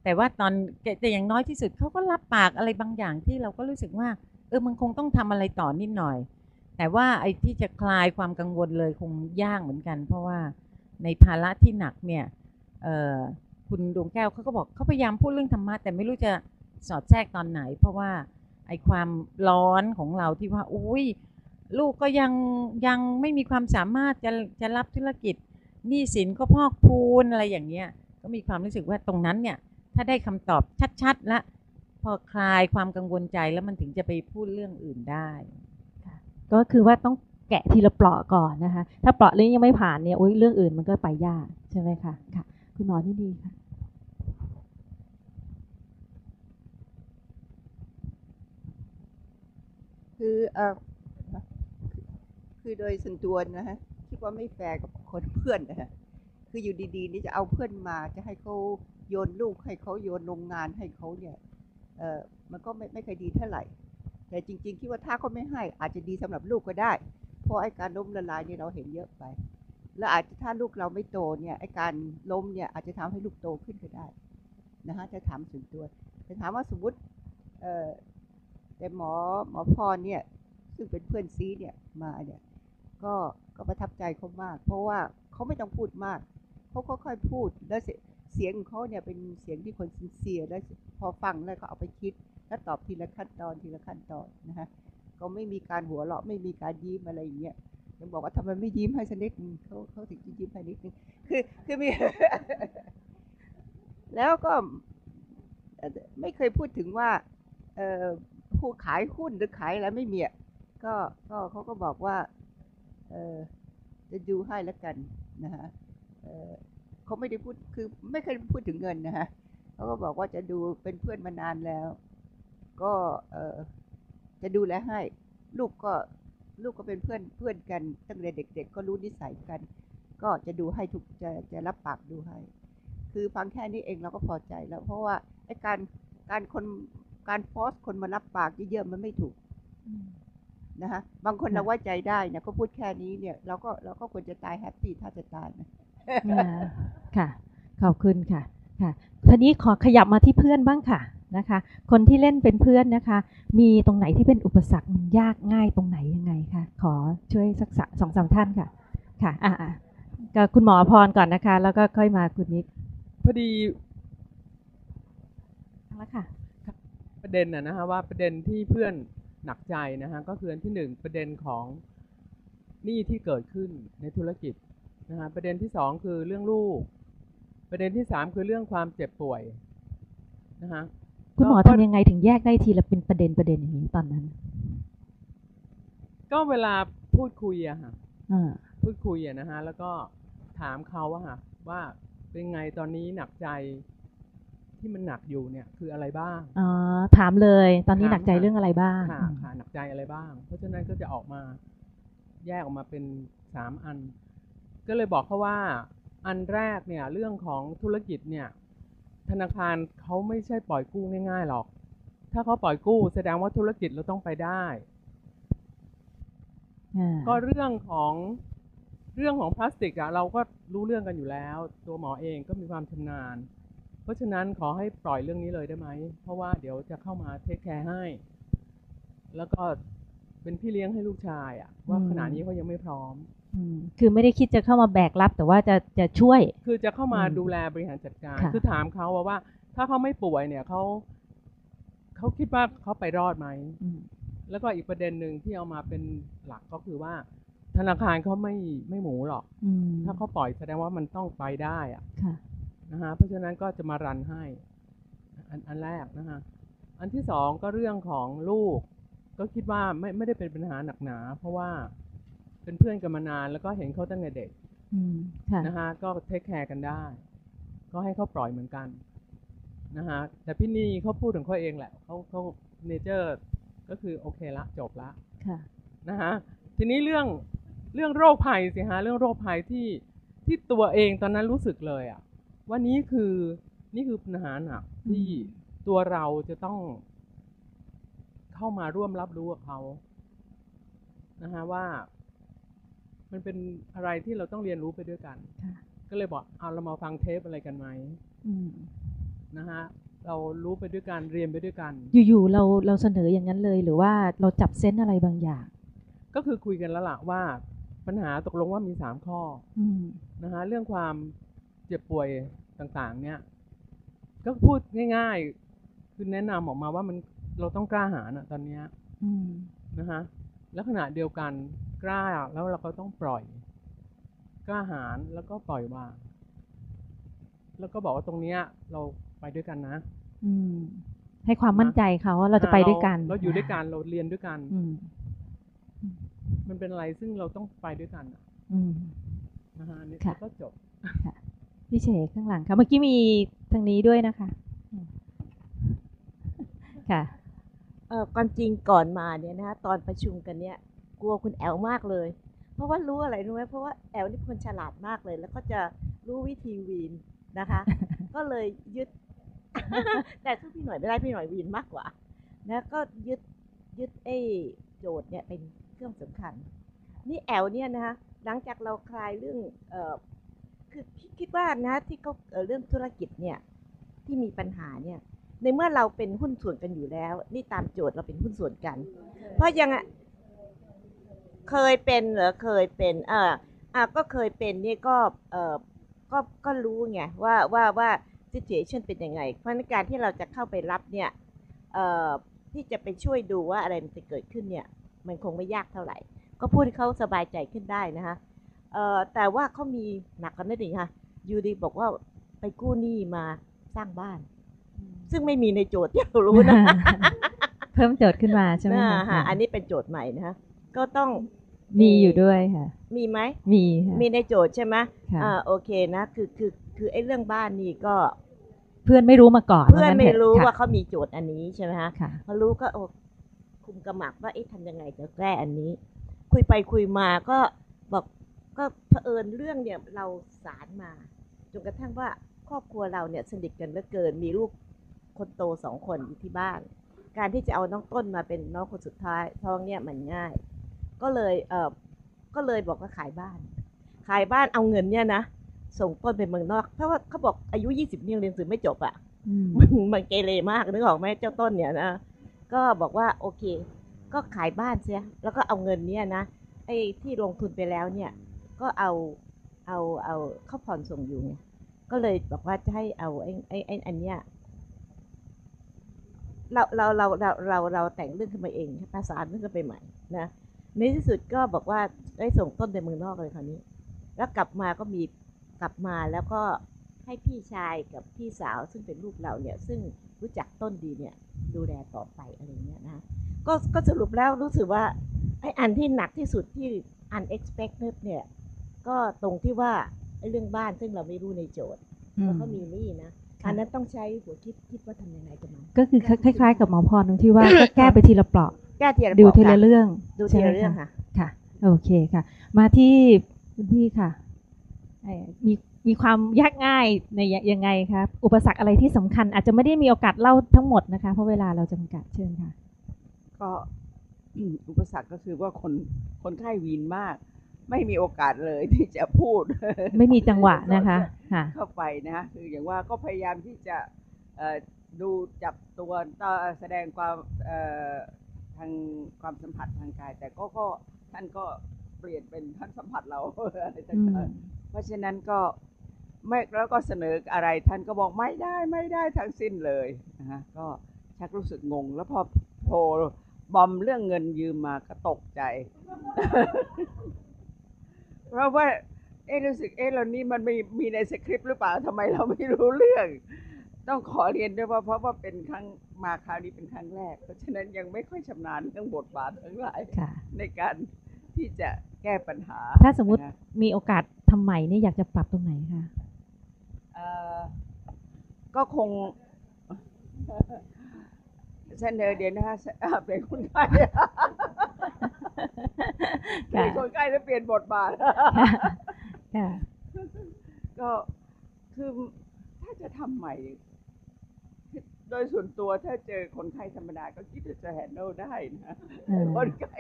[SPEAKER 11] แต่ว่าตอนแต่อย่างน้อยที่สุดเขาก็รับปากอะไรบางอย่างที่เราก็รู้สึกว่า เออมันคงต้องทำอะไรต่อนิดหน่อย แต่ว่าไอ้ที่จะคลายความกังวลเลยคงยากเหมือนกัน เพราะว่าในภาระที่หนักเนี่ยคุณดวงแก้วเขาก็บอกเขาพยายามพูดเรื่องธรรมะแต่ไม่รู้จะสอดแทรกตอนไหน เพราะว่าไอ้ความร้อนของเราที่ว่าอุ้ย ลูกก็ยังยังไม่มีความสามารถจะจะรับธุรกิจหนี้สินก็พอกพูนอะไรอย่างเงี้ยก็มีความรู้สึกว่าตรงนั้นเนี่ยถ้าได้คำตอบชัดๆและพอคลายความกังวลใจแล้วมันถึงจะไปพูดเรื่องอื่นได้
[SPEAKER 2] ก็คือว่าต้องแกะทีละเปราะก่อนนะคะ ถ้าเปราะนี้ยังไม่ผ่านเนี่ยโอ๊ยเรื่องอื่นมันก็ไปยากใช่ไหมคะค่ะคุณหมอที่ดีค่ะ
[SPEAKER 4] คืคือเออ คือโดยส่วนตัวนะฮะคิดว่าไม่แฟร์กับคนเพื่อนนะฮะคืออยู่ดีๆ นี่จะเอาเพื่อนมาจะให้เขาโยนลูกให้เขาโยนโรงงานให้เขาเนี่ยเออมันก็ไม่ไม่เคยดีเท่าไหร่ แต่จริง ๆ คิดว่าถ้าเขาไม่ให้อาจจะดีสำหรับลูกก็ได้ เพราะไอ้การล้มละลายนี่เราเห็นเยอะไป แล้วอาจจะถ้าลูกเราไม่โตเนี่ยไอ้การล้มเนี่ยอาจจะทำให้ลูกโตขึ้นก็ได้นะฮะจะถามส่วนตัวแต่ถามว่าสมมติเออแต่หมอหมอพรเนี่ยซึ่งเป็นเพื่อนซีเนี่ยมาเนี่ย ก็ก็ประทับใจเขามาก เพราะว่าเขาไม่ต้องพูดมากเขาค่อยๆพูดแล้วเสียงของเขาเนี่ยเป็นเสียงที่คนซินเซียแล้วพอฟังแล้วก็เอาไปคิด แล้วตอบทีละขั้นตอนทีละขั้นตอนนะฮะก็ไม่มีการหัวเราะไม่มีการยิ้มอะไรอย่างเงี้ยยังบอกว่าทำไมไม่ยิ้มให้สนิดนึงเขาเขาถึงยิ้มให้นิดนึงคือคือมี แล้วก็ไม่เคยพูดถึงว่าผู้ขายหุ้นหรือขายอะไรไม่มีก็ก็เขาก็บอกว่า เออจะดูให้แล้วกันนะฮะเออเขาไม่ได้พูดคือไม่เคยพูดถึงเงินนะฮะเขาก็บอกว่าจะดูเป็นเพื่อนมานานแล้ว ก็เออจะดูแลให้ ลูกก็ลูกก็เป็นเพื่อนเพื่อนกันตั้งแต่เด็ก ๆ ก็รู้นิสัยกัน ก็จะดูให้ทุกจะจะรับปากดูให้ คือฟังแค่นี้เองเราก็พอใจแล้ว เพราะว่าไอ้การการคนการฟอสคนมารับปากเยอะๆมันไม่ถูก นะฮะบางคน
[SPEAKER 2] ค่ะ
[SPEAKER 4] เราไว้ใจได้นะก็พูดแค่นี้เนี่ยเราก็เราก็ควรจะตายแฮปปี้ถ้าจะตายนะ
[SPEAKER 2] อ่าค่ะ ขอบคุณค่ะค่ะทีนี้ขอขยับมาที่เพื่อนบ้างค่ะนะคะ คนที่เล่นเป็นเพื่อนนะคะ มีตรงไหนที่เป็นอุปสรรคมันยากง่ายตรงไหนยังไงคะขอช่วยสักสะสองสามท่านค่ะ ค่ะ อ่าก็คุณหมอพรก่อนนะคะ แล้วก็ค่อยมาคุณนิด
[SPEAKER 12] พอดี
[SPEAKER 2] แล้วค่ะ
[SPEAKER 12] ประเด็นนะนะฮะว่าประเด็นที่เพื่อน หนักใจนะฮะก็คืออันที่หนึ่งประเด็นของหนี้ที่เกิดขึ้นในธุรกิจนะฮะประเด็นที่สองคือเรื่องลูก ประเด็นที่สามคือเรื่องความเจ็บป่วยนะฮะ
[SPEAKER 2] คุณหมอ
[SPEAKER 12] ก็
[SPEAKER 2] ทำยังไงถึงแยกได้ทีละเป็นประเด็นประเด็นอย่างนี้ตอนนั้น
[SPEAKER 12] ก็เวลาพูดคุยอะค่ะ
[SPEAKER 2] อ่า
[SPEAKER 12] พูดคุยอะนะฮะแล้วก็ถามเขาอะค่ะว่าเป็นไงตอนนี้หนักใจ ที่มันหนักอยู่เนี่ยคืออะไรบ้าง
[SPEAKER 2] อ๋อถามเลย ตอนนี้
[SPEAKER 12] ถาม
[SPEAKER 2] หนักใจ
[SPEAKER 12] ค่ะ
[SPEAKER 2] เรื่องอะไรบ้าง
[SPEAKER 12] ค่ะ
[SPEAKER 2] อืม
[SPEAKER 12] ค่ะหนักใจอะไรบ้าง เพราะฉะนั้นก็จะออกมา แยกออกมาเป็นสามอัน ก็เลยบอกเขาว่า อันแรกเนี่ย เรื่องของธุรกิจเนี่ย ธนาคารเขาไม่ใช่ปล่อยกู้ง่ายๆหรอก ถ้าเขาปล่อยกู้แสดงว่าธุรกิจเราต้องไปได้
[SPEAKER 2] อ่า
[SPEAKER 12] ก็เรื่องของเรื่องของพลาสติกอะเราก็รู้เรื่องกันอยู่แล้ว ตัวหมอเองก็มีความชำนาญ เพราะฉะนั้นขอให้ปล่อยเรื่องนี้เลยได้ไหม เพราะว่าเดี๋ยวจะเข้ามาเทคแคร์ให้ แล้วก็เป็นพี่เลี้ยงให้ลูกชายอะว่าขณะนี้เขายังไม่พร้อม
[SPEAKER 2] อืมคือไม่ได้คิดจะเข้ามาแบกรับ แต่ว่าจะจะช่วย
[SPEAKER 12] คือจะเข้ามา
[SPEAKER 2] อืม
[SPEAKER 12] ดูแลบริหารจัดการ
[SPEAKER 2] ค่ะ
[SPEAKER 12] คือถามเขาว่าว่า ถ้าเขาไม่ป่วยเนี่ยเขาเขาคิดว่าเขาไปรอดไหม
[SPEAKER 2] อืม
[SPEAKER 12] แล้วก็อีกประเด็นหนึ่งที่เอามาเป็นหลักก็คือว่า ธนาคารเขาไม่ไม่หมูหรอก
[SPEAKER 2] อืม
[SPEAKER 12] ถ้าเขาปล่อยแสดงว่ามันต้องไปได้อะ
[SPEAKER 2] ค่ะ
[SPEAKER 12] นะฮะเพราะฉะนั้นก็จะมารันให้อันอันแรกนะฮะอันที่สองก็เรื่องของลูก ก็คิดว่าไม่ไม่ได้เป็นปัญหาหนักหนา เพราะว่าเป็นเพื่อนกันมานานแล้วก็เห็นเขาตั้งแต่เด็ก
[SPEAKER 2] อืมค่ะ
[SPEAKER 12] นะฮะก็เทคแคร์กันได้ ก็ให้เขาปล่อยเหมือนกันนะฮะแต่พี่นีเขาพูดของเขาเองแหละเขาเขาเนเจอร์ก็คือโอเคละจบละ
[SPEAKER 2] ค่ะ
[SPEAKER 12] นะฮะทีนี้เรื่องเรื่องโรคภัยสิฮะเรื่องโรคภัยที่ที่ตัวเองตอนนั้นรู้สึกเลยอะ ว่านี้คือนี่คือปัญหาหนักที่ตัวเราจะต้องเข้ามาร่วมรับรู้กับเขานะฮะว่า มันเป็นอะไรที่เราต้องเรียนรู้ไปด้วยกัน
[SPEAKER 2] ค่ะ
[SPEAKER 12] ก็เลยบอกเอาเรามาฟังเทปอะไรกันไหม
[SPEAKER 2] อืม
[SPEAKER 12] นะฮะเรารู้ไปด้วยกันเรียนไปด้วยกัน
[SPEAKER 2] อยู่ๆเราเราเสนออย่างนั้นเลย หรือว่าเราจับเซนส์อะไรบางอย่าง
[SPEAKER 12] ก็คือคุยกันแล้วล่ะว่าปัญหาตกลงว่ามีสามข้อ
[SPEAKER 2] อืม
[SPEAKER 12] นะฮะเรื่องความเจ็บป่วยต่างๆ เนี่ย ก็พูดง่ายๆ คือแนะนำออกมาว่ามันเราต้องกล้าหาญอะตอนเนี้ย
[SPEAKER 2] อืม
[SPEAKER 12] นะฮะแล้วขณะเดียวกันกล้าแล้วเราก็ต้องปล่อย กล้าหาญแล้วก็ปล่อยวาง แล้วก็บอกว่าตรงเนี้ย เราไปด้วยกันนะ
[SPEAKER 2] อืม ให้ความมั่นใจเขาว่าเราจะไปด้วยกัน
[SPEAKER 12] เราอยู่ด้วยกันเราเรียนด้วยกัน
[SPEAKER 2] อืม
[SPEAKER 12] มันเป็นอะไรซึ่งเราต้องไปด้วยกันอะ
[SPEAKER 2] อืม
[SPEAKER 12] นะฮะนี่
[SPEAKER 2] ค่ะ
[SPEAKER 12] แล้วก็จบ
[SPEAKER 2] พี่เฉข้างหลังค่ะ เมื่อกี้มีทางนี้ด้วยนะคะ ค่ะ
[SPEAKER 10] เออความจริงก่อนมาเนี่ยนะคะตอนประชุมกันเนี่ย กลัวคุณแอลมากเลย เพราะว่ารู้อะไรรู้ไหมเพราะว่าแอลนี่เป็นคนฉลาดมากเลย แล้วก็จะรู้วิธีวีนนะคะ ก็เลยยึด แต่สู้พี่หน่อยไม่ได้พี่หน่อยวีนมากกว่านะก็ยึดยึดไอ้โจทย์เนี่ยเป็นเครื่องสำคัญ นี่แอลเนี่ยนะคะหลังจากเราคลายเรื่อง คือพี่คิดว่านะที่เขาเรื่องธุรกิจเนี่ยที่มีปัญหาเนี่ย ในเมื่อเราเป็นหุ้นส่วนกันอยู่แล้ว นี่ตามโจทย์เราเป็นหุ้นส่วนกัน เพราะยังอะเคยเป็นเหรอเคยเป็นเอออะก็เคยเป็นนี่ก็เออก็ก็รู้ไงว่าว่าว่า situation เป็นยังไง เพราะในการที่เราจะเข้าไปรับเนี่ยเอ่อที่จะไปช่วยดูว่าอะไรมันจะเกิดขึ้นเนี่ย มันคงไม่ยากเท่าไหร่ ก็พูดให้เขาสบายใจขึ้นได้นะคะ แต่ว่าเขามีหนักกันนิดหนึ่งค่ะยูดีบอกว่าไปกู้หนี้มาสร้างบ้าน ซึ่งไม่มีในโจทย์ที่เรารู้นะ
[SPEAKER 2] เพิ่มโจทย์ขึ้นมาใช่ไหม
[SPEAKER 10] อ่า
[SPEAKER 2] คะ
[SPEAKER 10] ฮะอันนี้เป็นโจทย์ใหม่นะคะก็ต้อง
[SPEAKER 2] มีอยู่ด้วยค่ะ
[SPEAKER 10] มีไหม
[SPEAKER 2] มีค่ะ
[SPEAKER 10] มีในโจทย์ใช่ไหม
[SPEAKER 2] ค่ะ
[SPEAKER 10] อ่าโอเคนะคือคือคือไอ้เรื่องบ้านนี่ก็
[SPEAKER 2] เพื่อนไม่รู้มาก่อน
[SPEAKER 10] เพื่อน
[SPEAKER 2] ว่างั้
[SPEAKER 10] ไม่
[SPEAKER 2] ถะ
[SPEAKER 10] รู้
[SPEAKER 2] ค่ะ
[SPEAKER 10] ว่าเขามีโจทย์อันนี้ใช่ไหมฮะ
[SPEAKER 2] ค่ะ
[SPEAKER 10] พอรู้ก็โอ้คุมกระหมักว่าเอ๊ะทำยังไงจะแก้อันนี้ คุยไปคุยมาก็บอก ก็เผอิญเรื่องเนี่ยเราสารมาจนกระทั่งว่าครอบครัวเราเนี่ยสนิทกันเหลือเกินมีลูกคนโตสองคนอยู่ที่บ้าน การที่จะเอาน้องต้นมาเป็นน้องคนสุดท้ายท้องเนี่ยมันง่าย ก็เลยเออก็เลยบอกว่าขายบ้าน ขายบ้านเอาเงินเนี่ยนะส่งต้นไปเมืองนอก เพราะว่าเขาบอกอายุยี่สิบนี่ยังเรียนหนังสือไม่จบอะ่ะ
[SPEAKER 2] อืม
[SPEAKER 10] มันมันเกเรมากนึกออกไหมเจ้าต้นเนี่ยนะก็บอกว่าโอเค ก็ขายบ้านเสียแล้วก็เอาเงินเนี่ยนะไอ้ที่ลงทุนไปแล้วเนี่ย ก็เอาเอาเอาเข้าผ่อนส่งอยู่ไงก็เลยบอกว่าจะให้เอาไอ้ไอ้ไอ้อันเนี้ยเราเราเราเราเราเราแต่งเรื่องขึ้นมาเองภาษาเรื่องขึ้นไปใหม่นะในที่สุดก็บอกว่าได้ส่งต้นไปเมืองนอกเลยคราวนี้ แล้วกลับมาก็มีกลับมาแล้วก็ให้พี่ชายกับพี่สาวซึ่งเป็นลูกเราเนี่ย ซึ่งรู้จักต้นดีเนี่ยดูแลต่อไปอะไรเงี้ยนะก็ก็สรุปแล้วรู้สึกว่าไอ้อันที่หนักที่สุดที่ unexpected เนี่ย ก็ตรงที่ว่าไอ้เรื่องบ้านซึ่งเราไม่รู้ในโจทย์
[SPEAKER 2] อื
[SPEAKER 10] แล้ว
[SPEAKER 2] ม
[SPEAKER 10] ก็มีหนี้นะ
[SPEAKER 2] ค่ะ
[SPEAKER 10] อันนั้นต้องใช้หัวคิดคิดว่าทำยังไงกับมัน
[SPEAKER 2] ก็คือคล้าย ๆ กับหมอพรตรงที่ว่าก็แก้ไปทีละเปราะ
[SPEAKER 10] แก้ทีละ
[SPEAKER 2] ดู
[SPEAKER 10] ปา
[SPEAKER 2] ทีละ
[SPEAKER 10] ค่
[SPEAKER 2] เรื่อง
[SPEAKER 10] ดูที
[SPEAKER 2] ใช่ไหม
[SPEAKER 10] ละเรื่อง
[SPEAKER 2] คะ
[SPEAKER 10] ค่ะ
[SPEAKER 2] ค่ะ โอเคค่ะ มาที่คุณพี่ค่ะเอ่อมีมีความยากง่ายในยยังไงครับอุปสรรคอะไรที่สำคัญ อาจจะไม่ได้มีโอกาสเล่าทั้งหมดนะคะ เพราะเวลาเราจำกัดเชิญค่ะ
[SPEAKER 4] ก็อุปสรรคก็คือว่าคนคนไข้วีนมาก ไม่มีโอกาสเลยที่จะพูด
[SPEAKER 2] ไม่มีจังหวะนะคะค่ะ
[SPEAKER 4] เข้าไปนะคืออย่างว่าก็พยายามที่จะเอ่อดูจับตัวต่อแสดงความเอ่อทางความสัมผัสทางกาย แต่ก็ก็ท่านก็เปลี่ยนเป็นท่านสัมผัสเราอะไรต่างๆเพราะฉะนั้นก็ไม่แล้วก็เสนออะไรท่านก็บอกไม่ได้ไม่ได้ทั้งสิ้นเลยนะฮะก็ชักรู้สึกงง แล้วพอโผล่บอมเรื่องเงินยืมมาก็ตกใจ เพราะว่าเอ๊ะรู้สึกเอ๊ะเรานี่มันมีมีในสคริปต์หรือเปล่าทำไมเราไม่รู้เรื่อง ต้องขอเรียนด้วยว่าเพราะว่าเป็นครั้งมาคราวนี้เป็นครั้งแรก เพราะฉะนั้นยังไม่ค่อยชำนาญเรื่องบทบาททั้งหลาย
[SPEAKER 2] ค่ะ
[SPEAKER 4] ในการที่จะแก้ปัญหา
[SPEAKER 2] ถ้าสมมุติ
[SPEAKER 4] นะ
[SPEAKER 2] มีโอกาสทำใหม่นี่อยากจะปรับตรงไหนคะ
[SPEAKER 4] เอ่อก็คงเสนอเดี๋ยวนะคะอ่าเป็นคนไข้ เป็นคนไข้แล้วเปลี่ยนบทบาท
[SPEAKER 2] ค่ะ
[SPEAKER 4] ก็คือถ้าจะทำใหม่คือโดยส่วนตัวถ้าเจอคนไข้ธรรมดาก็คิดว่าจะแฮนด์ลได้นะ
[SPEAKER 2] อืม
[SPEAKER 4] คนไข้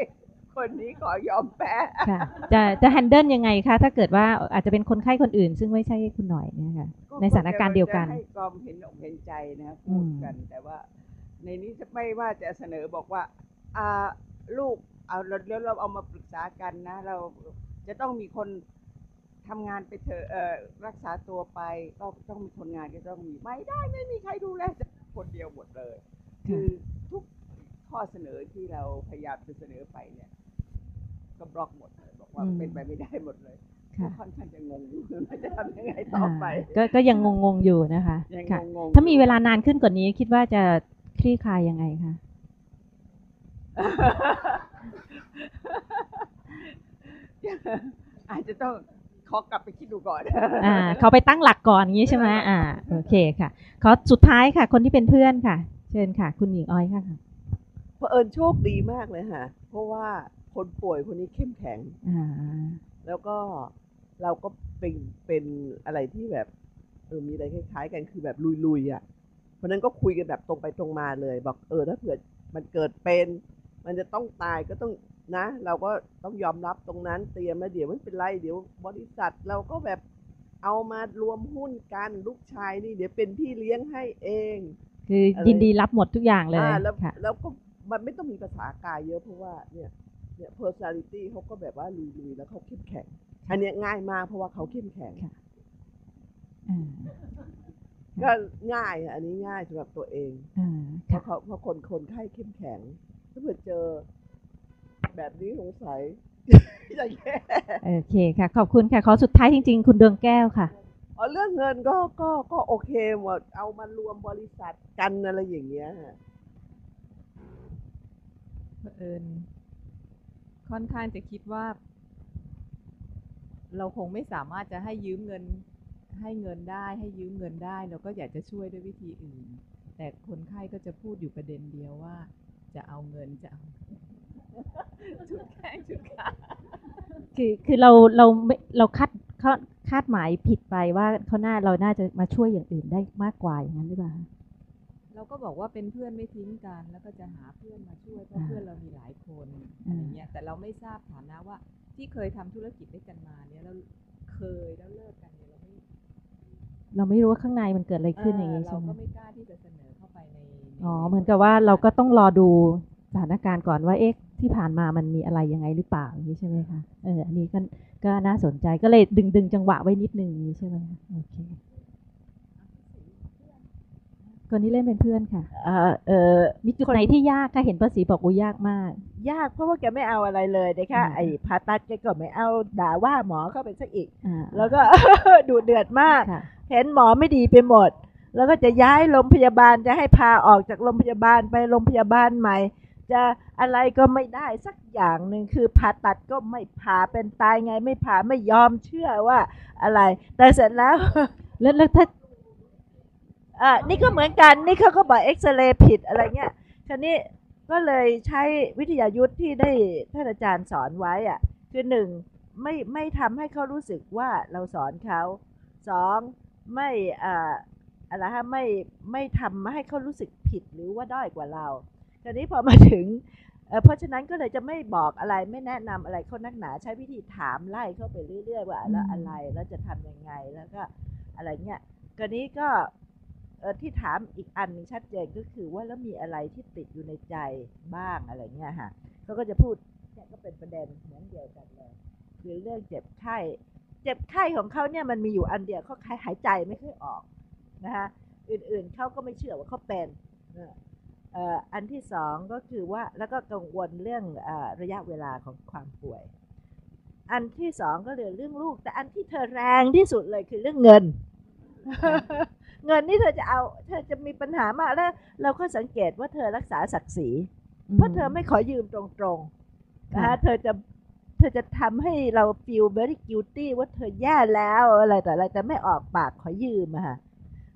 [SPEAKER 4] คนนี้ขอยอมแพ้
[SPEAKER 2] ค่ะจะจะแฮนเดิลยังไงคะถ้าเกิดว่าอาจจะเป็นคนไข้คนอื่น ซึ่งไม่ใช่คุณหน่อยเนี่ยค่ะ ในสถานการณ์เดียวกัน
[SPEAKER 4] จะให้ความเห็นอกเห็นใจนะครับ
[SPEAKER 2] อื
[SPEAKER 4] พู
[SPEAKER 2] ม
[SPEAKER 4] ดกันแต่ว่า ในนี้จะไม่ว่าจะเสนอบอกว่า อ่าลูก เอาเราเดี๋ยวเราเอามาปรึกษากันนะ เราจะต้องมีคนทำงานไปเถอะเอ่อรักษาตัวไปก็ต้องมีคนงานก็ต้องมีไม่ได้ไม่มีใครดูแลจะคนเดียวหมดเลย คือทุกข้อเสนอที่เราพยายามจะเสนอไปเนี่ย ก็บล็อกหมดเลยบอกว่า
[SPEAKER 2] อืม
[SPEAKER 4] เป็นไปไม่ได้หมดเลย
[SPEAKER 2] ค่ะ
[SPEAKER 4] ค่อนข้างจะงงอยู่ว่าจะทำยังไงต่อไป
[SPEAKER 2] อ่าก็ก็ยังงงๆอยู่นะคะ
[SPEAKER 4] ยัง
[SPEAKER 2] ค่ะ
[SPEAKER 4] งงๆ
[SPEAKER 2] ถ้ามี
[SPEAKER 4] อยู่
[SPEAKER 2] เวลานานขึ้นกว่านี้คิดว่าจะคลี่คลายยังไงคะ
[SPEAKER 4] อาจจะต้องขอกลับไปคิดดูก่อน
[SPEAKER 2] อ่าเขาไปตั้งหลักก่อนอย่างนี้ใช่ไหมอ่าโอเคค่ะขอสุดท้ายค่ะ คนที่เป็นเพื่อนค่ะ เชิญค่ะ คุณหญิงอ้อยค่ะ
[SPEAKER 13] พ
[SPEAKER 4] เผอิญโชคดีมากเลยค่ะ เพราะว่าคนป่วยคนนี้เข้มแข็ง
[SPEAKER 2] อ่า
[SPEAKER 4] แล้วก็เราก็เป็นเป็นอะไรที่แบบเออมีอะไรคล้ายๆกันคือแบบลุยๆอะเพราะฉะนั้นก็คุยกันแบบตรงไปตรงมาเลย บอกเออถ้าเผื่อมันเกิดเป็น มันจะต้องตายก็ต้อง นะ เราก็ต้องยอมรับตรงนั้นเตรียมแล้วเดี๋ยวไม่เป็นไรเดี๋ยว บริษัทเราก็แบบเอามารวมหุ้นกันลูกชายนี่เดี๋ยวเป็นพี่เลี้ยงให้เอง
[SPEAKER 2] คือ
[SPEAKER 4] อะไร
[SPEAKER 2] ยินดีรับหมดทุกอย่างเลย
[SPEAKER 4] อ่าแล้ว
[SPEAKER 2] ค่ะ
[SPEAKER 4] แล้วก็มันไม่ต้องมีภาษากายเยอะเพราะว่าเนี่ยเนี่ย personality เขาก็แบบว่าลุยๆแล้วเขาเข้มแข็ง อันเนี้ยง่ายมากเพราะว่าเขาเข้มแข็ง
[SPEAKER 2] ค่ะอ่า
[SPEAKER 4] ก็ง่ายอะอันนี้ง่ายสำหรับตัวเอง
[SPEAKER 2] อ่า
[SPEAKER 4] เพ
[SPEAKER 2] ค่ะ
[SPEAKER 4] ราะเขาเพราะคนคนไข้เข้มแข็งถ้าเผื่อเจอ แบบนี้สงสัยจะแย่
[SPEAKER 2] โอเคค่ะ ขอบคุณค่ะ ขอสุดท้ายจริง ๆ คุณดวงแก้วค่ะ
[SPEAKER 4] อ๋อเรื่องเงินก็ก็ก็โอเคหมดเอามารวมบริษัทกันอะไรอย่างเงี้ยฮะ
[SPEAKER 14] เผอิญค่อนข้างจะคิดว่า เราคงไม่สามารถจะให้ยืมเงิน ให้เงินได้ ให้ยืมเงินได้เราก็อยากจะช่วยด้วยวิธีอื่น แต่คนไข้ก็จะพูดอยู่ประเด็นเดียวว่า จะเอาเงินจะเอา ชุดแข้งชุดขา
[SPEAKER 2] คือคือเราเราไม่เราคาดคาดคาดหมายผิดไปว่าเขาน่าเราน่าจะมาช่วยอย่างอื่นได้มากกว่าอย่างนั้นหรือเปล่า
[SPEAKER 14] เราก็บอกว่าเป็นเพื่อนไม่ทิ้งกัน แล้วก็จะหาเพื่อนมาช่วยเพราะ
[SPEAKER 2] อ่า
[SPEAKER 14] เพื่อนเรามีหลายคน
[SPEAKER 2] อ่า
[SPEAKER 14] อะไรเงี้ยแต่เราไม่ทราบฐานะว่า ที่เคยทำธุรกิจด้วยกันมาเนี่ยแล้วเคยแล้วเลิกกันเนี่ยเราไม่
[SPEAKER 2] เราไม่รู้ว่าข้างในมันเกิดอะไรขึ้นอย่างนี้
[SPEAKER 14] เเรา
[SPEAKER 2] ใช่ไหม
[SPEAKER 14] ก็ไม่กล้าที่จะเสนอเข้าไปในใน
[SPEAKER 2] อ๋อ
[SPEAKER 14] ใน
[SPEAKER 2] เหมือนกับว่าเราก็ต้องรอดูสถานการณ์ก่อนว่าเอ๊ะ ที่ผ่านมามันมีอะไรยังไงหรือเปล่าอย่างนี้ใช่ไหมคะเอออันนี้ก็ก็น่าสนใจก็เลยดึงดึงจังหวะไว้นิดนึงอย่างนี้ใช่ไหมคะโอเคคนนี้เล่นเป็นเพื่อนค่ะ
[SPEAKER 5] เออเออ
[SPEAKER 2] มีจุดไหนที่ยากคะเห็นภาษีบอกว่ายากมาก
[SPEAKER 5] ยากเพราะว่าแกไม่เอาอะไรเลยนะคะ
[SPEAKER 2] อืม
[SPEAKER 5] ไอ้ผ่าตัดแกก็ไม่เอาด่าว่าหมอเข้าไปซะอีก
[SPEAKER 2] อ่า
[SPEAKER 5] แล้วก็ดูเดือดมาก
[SPEAKER 2] ค่ะ
[SPEAKER 5] เห็นหมอไม่ดีไปหมด แล้วก็จะย้ายโรงพยาบาลจะให้พาออกจากโรงพยาบาลไปโรงพยาบาลใหม่ จะอะไรก็ไม่ได้สักอย่างหนึ่งคือผ่าตัดก็ไม่ผ่าเป็นตายไงไม่ผ่าไม่ยอมเชื่อว่าอะไร แต่เสร็จแล้ว
[SPEAKER 2] แล้วถ้า
[SPEAKER 5] อะนี่ก็เหมือนกันนี่เขาก็บอกเอ็กซเรย์ผิดอะไรเงี้ยทีนี้ก็เลยใช้วิทยายุทธ์ที่ได้ท่านอาจารย์สอนไว้อะคือหนึ่งไม่ไม่ทำให้เขารู้สึกว่าเราสอนเขาสองไม่อ่าอะไรฮะไม่ไม่ทำให้เขารู้สึกผิดหรือว่าด้อยกว่าเรา ทีนี้พอมาถึงเอ่อเพราะฉะนั้นก็เลยจะไม่บอกอะไรไม่แนะนำอะไรเขานักหนา ใช้วิธีถามไล่เข้าไปเรื่อย ๆ ว่าแล้วอะไรแล้วจะทำยังไงแล้วก็อะไรเงี้ยกรณีก็เออที่ถามอีกอันหนึงชัดเจนก็คือว่าแล้วมีอะไรที่ติดอยู่ในใจบ้างอะไรเงี้ยค่ะเขาก็จะพูดเนี่ยก็เป็นประเด็นเหมือนเดียวกันเลยคือเรื่องเจ็บไข้ เจ็บไข้ของเขาเนี่ยมันมีอยู่อันเดียวเขาหายใจไม่ค่อยออกนะคะอื่นๆเขาก็ไม่เชื่อว่าเขาเป็นนะเอ่ออันที่สองก็คือว่าแล้วก็กังวลเรื่องเออระยะเวลาของความป่วย อันที่สองก็เลยเรื่องลูก แต่อันที่เธอแรงที่สุดเลยคือเรื่องเงิน เงินนี่เธอจะเอา เธอจะมีปัญหามากแล้ว เราก็สังเกตว่าเธอรักษาศักดิ์ศรีเพราะเธอไม่ขอยืมตรงๆนะคะเธอจะเธอจะทำให้เรา feel very guilty ว่าเธอแย่แล้วอะไรแต่อะไรแต่ไม่ออกปากขอยืมอะค่ะ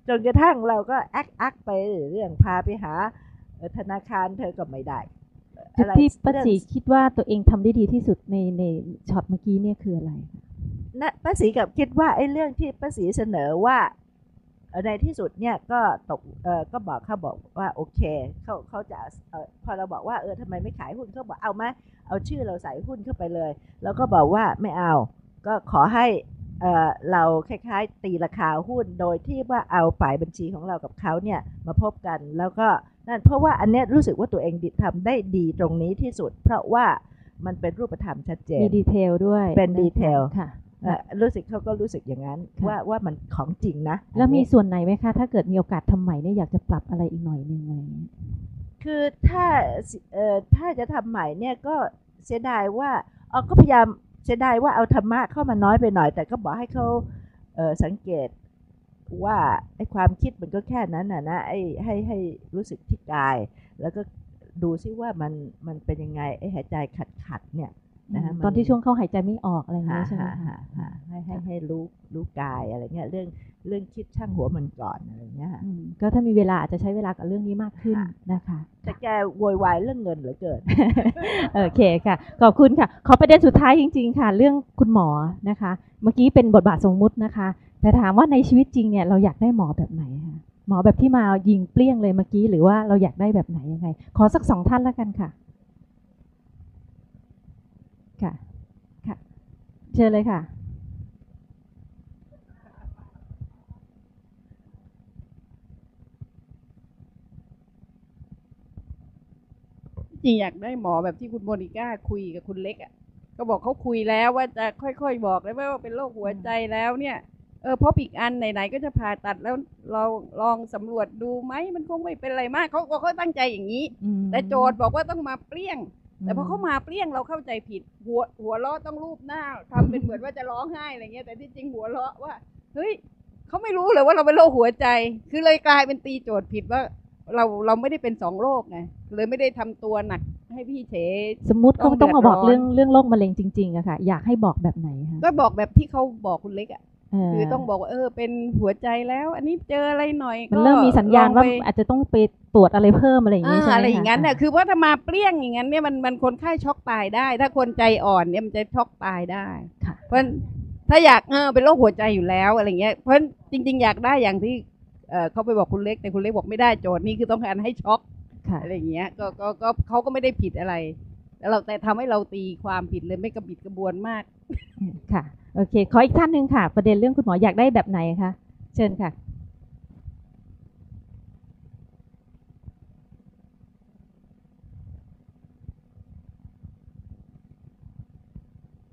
[SPEAKER 5] จนกระทั่งเราก็แอคอักไปเรื่องพาไปหาเอ่อ ธนาคารเธอก็ไม่ได้
[SPEAKER 2] จุด
[SPEAKER 5] อะไร
[SPEAKER 2] ที่ป้า
[SPEAKER 5] เรื่อง
[SPEAKER 2] ศรีคิดว่าตัวเองทำได้ดีที่สุดในในช็อตเมื่อกี้เนี่ยคืออะไรคะ
[SPEAKER 5] นะป้าศรีกับคิดว่าไอ้เรื่องที่ป้าศรีเสนอว่าเอ่อในที่สุดเนี่ยก็ตกเออก็บอกเขาบอกว่าโอเคเขาเขาจะเออพอเราบอกว่าเออทำไมไม่ขายหุ้นเขาบอกเอาไหมเอาชื่อเราใส่หุ้นเข้าไปเลย แล้วก็บอกว่าไม่เอา ก็ขอให้ เออเราคล้ายๆ ตีราคาหุ้นโดยที่ว่าเอาฝ่ายบัญชีของเรากับเขาเนี่ยมาพบกันแล้วก็นั่นเพราะว่าอันเนี้ยรู้สึกว่าตัวเองดิทำได้ดีตรงนี้ที่สุด เพราะว่ามันเป็นรูปธรรมชัดเจน
[SPEAKER 2] มีดีเทลด้วย
[SPEAKER 5] เป็นดีเทล
[SPEAKER 2] ค่ะ
[SPEAKER 5] เอ่อรู้สึกเขาก็รู้สึกอย่างนั้น
[SPEAKER 2] ค่ะ
[SPEAKER 5] ว่าว่ามันของจริงนะ
[SPEAKER 2] แล้วมี
[SPEAKER 5] อันนี้
[SPEAKER 2] ส่วนไหนไหมคะ ถ้าเกิดมีโอกาสทำใหม่เนี่ยอยากจะปรับอะไรอีกหน่อยหนึงอะไรอย่างเงี้ย
[SPEAKER 5] คือถ้าสิเอ่อถ้าจะทำใหม่เนี่ยก็เสียดายว่าเออก็พยายาม เสียดายว่าเอาธรรมะเข้ามาน้อยไปหน่อย แต่ก็บอกให้เขาเสังเกตว่าไอ้ความคิดมันก็แค่นั้นน่ะนะไอ้ให้ให้รู้สึกที่กาย แล้วก็ดูซิว่ามันมันเป็นยังไงไอ้หายใจขัดขัดเนี่ย นะฮะ
[SPEAKER 2] ตอนที่ช่วงเขาหายใจไม่ออกอะไรอย่าง
[SPEAKER 5] หา
[SPEAKER 2] เงี้ยใช่ไหม
[SPEAKER 5] หา
[SPEAKER 2] คะ
[SPEAKER 5] หาหาให้ให้ให้รู้รู้กายอะไรเงี้ยเรื่องเรื่องคิดช่างหัวมันก่อนอะไรเงี้ยค่ะ
[SPEAKER 2] อืมก็ถ้ามีเวลาอาจจะใช้เวลากับเรื่องนี้มากขึ้นนะคะ
[SPEAKER 5] แต่แกโวยวายเรื่องเงินเหลือเกิน
[SPEAKER 2] โอเคค่ะ ขอบคุณค่ะขอประเด็นสุดท้ายจริง ๆ ค่ะ เรื่องคุณหมอนะคะ เมื่อกี้เป็นบทบาทสมมุตินะคะ แต่ถามว่าในชีวิตจริงเนี่ยเราอยากได้หมอแบบไหนคะหมอแบบที่มายิงเปรี้ยงเลยเมื่อกี้หรือว่าเราอยากได้แบบไหนยังไง ขอสักสองท่านแล้วกันค่ะ ค่ะ ค่ะ เชิญเลยค่ะ
[SPEAKER 3] จริงอยากได้หมอแบบที่คุณโมนิก้าคุยกับคุณเล็กอะ ก็บอกเขาคุยแล้วว่าจะค่อยๆบอกเลยว่าเป็นโรคหัวใจแล้วเนี่ยเออเพราะอีกอันไหนๆก็จะผ่าตัดแล้วเราลองสำรวจดูไหมมันคงไม่เป็นอะไรมากเขาเขาตั้งใจอย่างนี้
[SPEAKER 2] อืม
[SPEAKER 3] แต่โจทย์บอกว่าต้องมาเปรี้ยง แต่พอ
[SPEAKER 2] อืม
[SPEAKER 3] เขามาเปรี้ยงเราเข้าใจผิด หัวหัวเราะต้องรูปหน้าทำเป็นเหมือนว่าจะร้องไห้อะไรเงี้ยแต่ที่จริงหัวเราะว่าเฮ้ยเขาไม่รู้เลยว่าเราเป็นโรคหัวใจ คือเลยกลายเป็นตีโจทย์ผิดว่า เราเราไม่ได้เป็นสองโรคไงเลยไม่ได้ทำตัวหนักให้พี่เฉ
[SPEAKER 2] สมมุติเขาต้องมาบอก
[SPEAKER 3] ดืด
[SPEAKER 2] เรื่องเรื่องโรคมะเร็งจริงๆอะค่ะ อยากให้บอกแบบไหนคะ
[SPEAKER 3] ก็บอกแบบที่เขาบอกคุณเล็กอะ
[SPEAKER 2] เออ
[SPEAKER 3] คือต้องบอกว่าเออเป็นหัวใจแล้ว อันนี้เจออะไรหน่อย
[SPEAKER 2] มัน
[SPEAKER 3] ก็
[SPEAKER 2] เริ่มมีสัญญาณ
[SPEAKER 3] ลอง
[SPEAKER 2] ว่า
[SPEAKER 3] ไป
[SPEAKER 2] อาจจะต้องไปตรวจอะไรเพิ่มอะไรอย่างนี้ใช่ไหม
[SPEAKER 3] อะไรอย่างนั้นเนี่ย
[SPEAKER 2] คะ
[SPEAKER 3] คือว่าถ้ามาเปรี้ยงอย่างนั้นเนี่ยมันมันคนไข้ช็อกตายได้ ถ้าคนใจอ่อนเนี่ยมันจะช็อกตายได้
[SPEAKER 2] ค่ะ
[SPEAKER 3] เพราะฉะนั้นถ้าอยากเออเป็นโรคหัวใจอยู่แล้วอะไรเงี้ยเพราะฉะนั้นจริง ๆ อยากได้อย่างที่เออเขาไปบอกคุณเล็กแต่คุณเล็กบอกไม่ได้โจทย์นี้คือต้องการให้ช็อก
[SPEAKER 2] ค่ะ
[SPEAKER 3] อะไรอย่างเงี้ยก็ก็ก็เขาก็ไม่ได้ผิดอะไรแต่ เราแต่ทำให้เราตีความผิดเลยไม่กระบิดกระบวนมาก
[SPEAKER 2] ค่ะ โอเค ขออีกท่านหนึ่งค่ะ ประเด็นเรื่องคุณหมออยากได้แบบไหนคะ เชิญค่ะ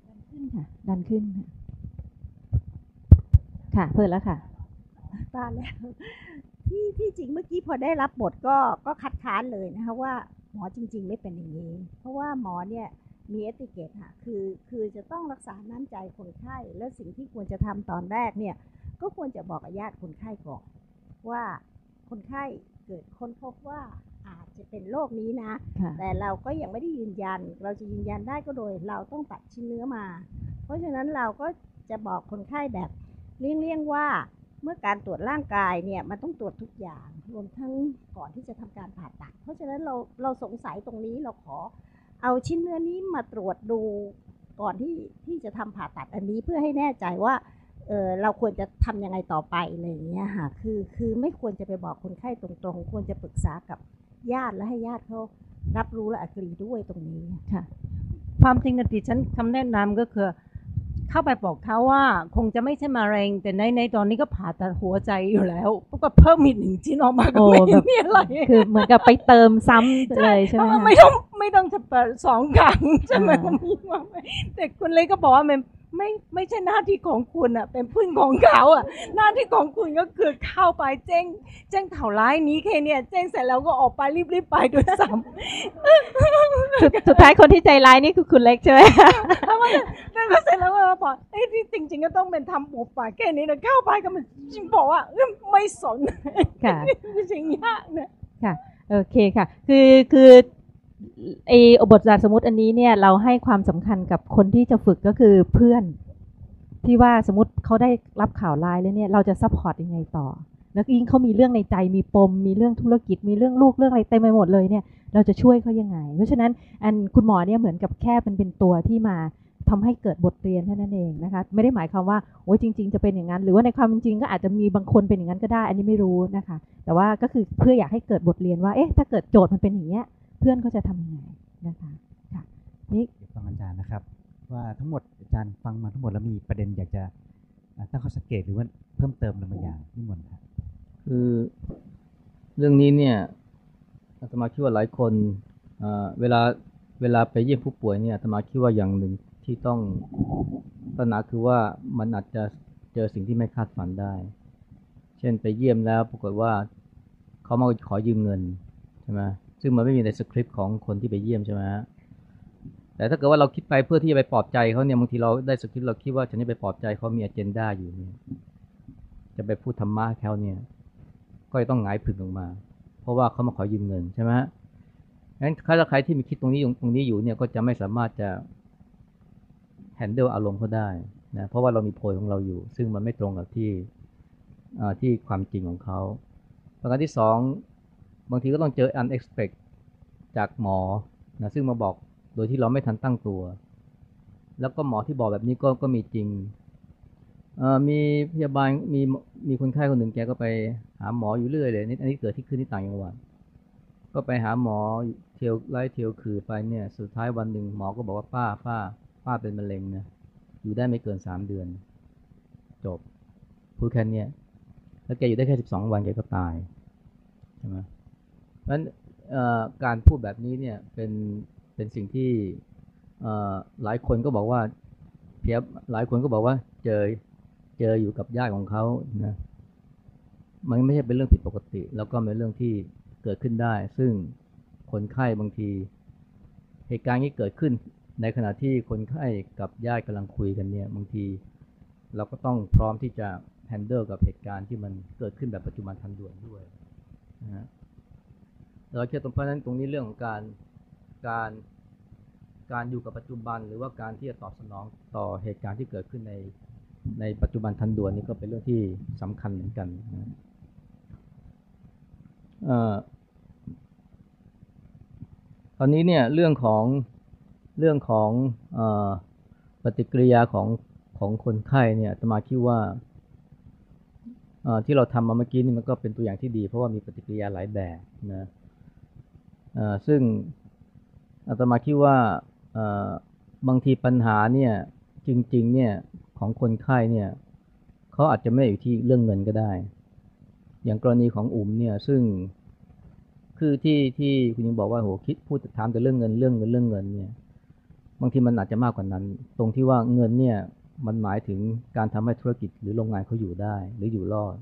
[SPEAKER 2] ดันขึ้นค่ะ ดันขึ้น ค่ะค่ะเพิ่นแล้วค่ะ
[SPEAKER 15] ตายแล้ว ที่ที่จริงเมื่อกี้พอได้รับบทก็ก็คัดค้านเลยนะคะว่า หมอจริง ๆ ไม่เป็นอย่างนี้ เพราะว่าหมอเนี่ยมีเอติเกตค่ะคือคือจะต้องรักษาน้ำใจคนไข้ และสิ่งที่ควรจะทำตอนแรกเนี่ยก็ควรจะบอกกับญาติคนไข้ก่อนว่าคนไข้เกิดค้นพบว่าอาจจะเป็นโรคนี้นะ
[SPEAKER 2] ค่ะ
[SPEAKER 15] แต่เราก็ยังไม่ได้ยืนยัน เราจะยืนยันได้ก็โดย เราต้องตัดชิ้นเนื้อมา เพราะฉะนั้นเราก็จะบอกคนไข้แบบเลี่ยงๆว่า เมื่อการตรวจร่างกายเนี่ยมันต้องตรวจทุกอย่างรวมทั้งก่อนที่จะทำการผ่าตัด เพราะฉะนั้นเราเราสงสัยตรงนี้เราขอเอาชิ้นเนื้อนี้มาตรวจดูก่อนที่ที่จะทำผ่าตัดอันนี้เพื่อให้แน่ใจว่าเออเราควรจะทำยังไงต่อไปอะไรอย่างเงี้ยค่ะคือคือไม่ควรจะไปบอกคนไข้ตรงๆ ควรจะปรึกษากับญาติและให้ญาติเขารับรู้และอกรีด้วยตรงนี้
[SPEAKER 2] ค่ะ
[SPEAKER 6] ความจริงนะดิฉันคำแนะนำก็คือ เข้าไปบอกเขาว่าคงจะไม่ใช่มะเร็ง แต่ในในตอนนี้ก็ผ่าตัดหัวใจอยู่แล้วก็เพิ่มอีกหนึ่งชิ้นออกมาก็
[SPEAKER 2] โอ้
[SPEAKER 6] ไม่
[SPEAKER 2] แบบ
[SPEAKER 6] มีอะไร
[SPEAKER 2] คือเหมือนกับไปเติมซ้ำเลยใช่ไหม
[SPEAKER 6] เออ
[SPEAKER 2] คะ
[SPEAKER 6] ไม่ต้องไม่ต้องจะเปิดสองครั้งใช่ไหม
[SPEAKER 2] อ่า
[SPEAKER 6] มีว่าไหมแต่คุณเล็กก็บอกว่ามัน ไม่ไม่ใช่หน้าที่ของคุณอะ เป็นพึ่งของเขาอะ หน้าที่ของคุณก็คือเข้าไปแจ้งแจ้งข่าวร้ายนี้แค่เนี่ยแจ้งเสร็จแล้วก็ออกไปรีบๆไปด้วยซ้ำ
[SPEAKER 2] สุดสุดท้ายคนที่ใจร้ายนี่คือคุณเล็กใช่ไหม
[SPEAKER 6] แล้วมันแล้วก็เสร็จแล้วก็บอกเอ้ยที่จริง ๆ ก็ต้องเป็นทำหมูป่าแค่นี้นะเข้าไปก็มันจริงบอกว่าเอ้ยไม่สน
[SPEAKER 2] ค่ะ
[SPEAKER 6] จริงยากนะ
[SPEAKER 2] ค่ะโอเคค่ะ คือคือ ไอ้บทบาทสมมติอันนี้เนี่ยเราให้ความสำคัญกับคนที่จะฝึกก็คือเพื่อน ที่ว่าสมมติเขาได้รับข่าวร้ายแล้วเนี่ยเราจะ support ยังไงต่อ แล้วยิ่งเขามีเรื่องในใจมีปม มีเรื่องธุรกิจ มีเรื่องลูกเรื่องอะไรเต็มไปหมดเลยเนี่ย เราจะช่วยเขายังไง เพราะฉะนั้นอันคุณหมอเนี่ยเหมือนกับแค่เป็นเป็นตัวที่มาทำให้เกิดบทเรียนเท่านั้นเองนะคะ ไม่ได้หมายความว่าโอ้ยจริง ๆ จะเป็นอย่างนั้น หรือว่าในความจริงก็อาจจะมีบางคนเป็นอย่างนั้นก็ได้ อันนี้ไม่รู้นะคะ แต่ว่าก็คือเพื่ออยากให้เกิดบทเรียนว่าเอ๊ะถ้าเกิดโจทย์มันเป็นอย่างเงี้ย เพื่อนเขาจะทำยังไงนะคะค่ะนี่
[SPEAKER 8] เดี๋ยวฟังอาจารย์นะครับ ว่าทั้งหมดอาจารย์ฟังมาทั้งหมดแล้วมีประเด็นอยากจะอ่าตั้งข้อสังเกตหรือว่าเพิ่มเติมอะไรบางอย่างนิมนต์ครับ
[SPEAKER 16] คือเรื่องนี้เนี่ยอาตมาคิดว่าหลายคนเอ่อเวลาเวลาไปเยี่ยมผู้ป่วยเนี่ยอาตมาคิดว่าอย่างหนึ่งที่ต้องตระหนักคือว่ามันอาจจะเจอสิ่งที่ไม่คาดฝันได้ เช่นไปเยี่ยมแล้วปรากฏว่าเขามาขอยืมเงินใช่ไหม ซึ่งมันไม่มีในสคริปต์ของคนที่ไปเยี่ยมใช่ไหมฮะแต่ถ้าเกิดว่าเราคิดไปเพื่อที่จะไปปลอบใจเขาเนี่ยบางทีเราได้สคริปต์เราคิดว่าฉันจะไปปลอบใจเขามีอเจนดาอยู่เนี่ยจะไปพูดธรรมะเขาเนี่ย ก็จะต้องหงายผึ่งลงมา เพราะว่าเขามาขอยืมเงินใช่ไหมฮะงั้นถ้าใครที่มีคิดตรงนี้ตรงนี้อยู่เนี่ยก็จะไม่สามารถจะแฮนเดิลอารมณ์เขาได้นะเพราะว่าเรามีโพยของเราอยู่ ซึ่งมันไม่ตรงกับที่ที่ความจริงของเขาประการที่สอง บางทีก็ต้องเจอ unexpected จากหมอนะซึ่งมาบอกโดยที่เราไม่ทันตั้งตัว แล้วก็หมอที่บอกแบบนี้ก็ก็มีจริงมีพยาบาลมีมีคนไข้คนหนึ่งแกก็ไปหาหมออยู่เรื่อยเลยนี่อันนี้เกิดที่ขึ้นที่ต่างจังหวัดก็ไปหาหมอเทียวไล่เทียวคือไปเนี่ย สุดท้ายวันหนึ่งหมอก็บอกว่าป้าป้าป้าเป็นมะเร็งนะอยู่ได้ไม่เกินสามเดือน จบพูดแค่นี้แล้วแกอยู่ได้แค่สิบสองวันแกก็ตายใช่ไหม เพราะฉะนั้นการพูดแบบนี้เนี่ยเป็นเป็นสิ่งที่หลายคนก็บอกว่าเพียบหลายคนก็บอกว่าเจอเจออยู่กับญาติของเขานะมันไม่ใช่เป็นเรื่องผิดปกติ แล้วก็เป็นเรื่องที่เกิดขึ้นได้ ซึ่งคนไข้บางที เหตุการณ์นี้เกิดขึ้น ในขณะที่คนไข้กับญาติกำลังคุยกันเนี่ยบางที เราก็ต้องพร้อมที่จะแฮนเดิลกับเหตุการณ์ที่มันเกิดขึ้นแบบปัจจุบันทันด่วนด้วยนะ เราเชื่อตรงเพราะนั้นตรงนี้เรื่องของการการการอยู่กับปัจจุบัน หรือว่าการที่จะตอบสนองต่อเหตุการณ์ที่เกิดขึ้นในในปัจจุบันทันด่วนนี่ก็เป็นเรื่องที่สำคัญเหมือนกันนะเอ่อตอนนี้เนี่ยเรื่องของเรื่องของอปฏิกิริยาของของคนไข้เนี่ยตมาคิดว่าเอ่อที่เราทำมาเมื่อกี้นี่มันก็เป็นตัวอย่างที่ดี เพราะว่ามีปฏิกิริยาหลายแบบนะ ซึ่งอาตมาคิดว่าบางทีปัญหาเนี่ยจริง ๆ เนี่ยของคนไข้เนี่ยเขาอาจจะไม่อยู่ที่เรื่องเงินก็ได้ อย่างกรณีของอุ๋มเนี่ยซึ่งคือที่ที่คุณยิงบอกว่าโหคิดพูดถามแต่เรื่องเงินเรื่องเงินเรื่องเงินเนี่ย บางทีมันอาจจะมากกว่านั้น ตรงที่ว่าเงินเนี่ยมันหมายถึงการทำให้ธุรกิจหรือโรงงานเขาอยู่ได้ หรืออยู่รอด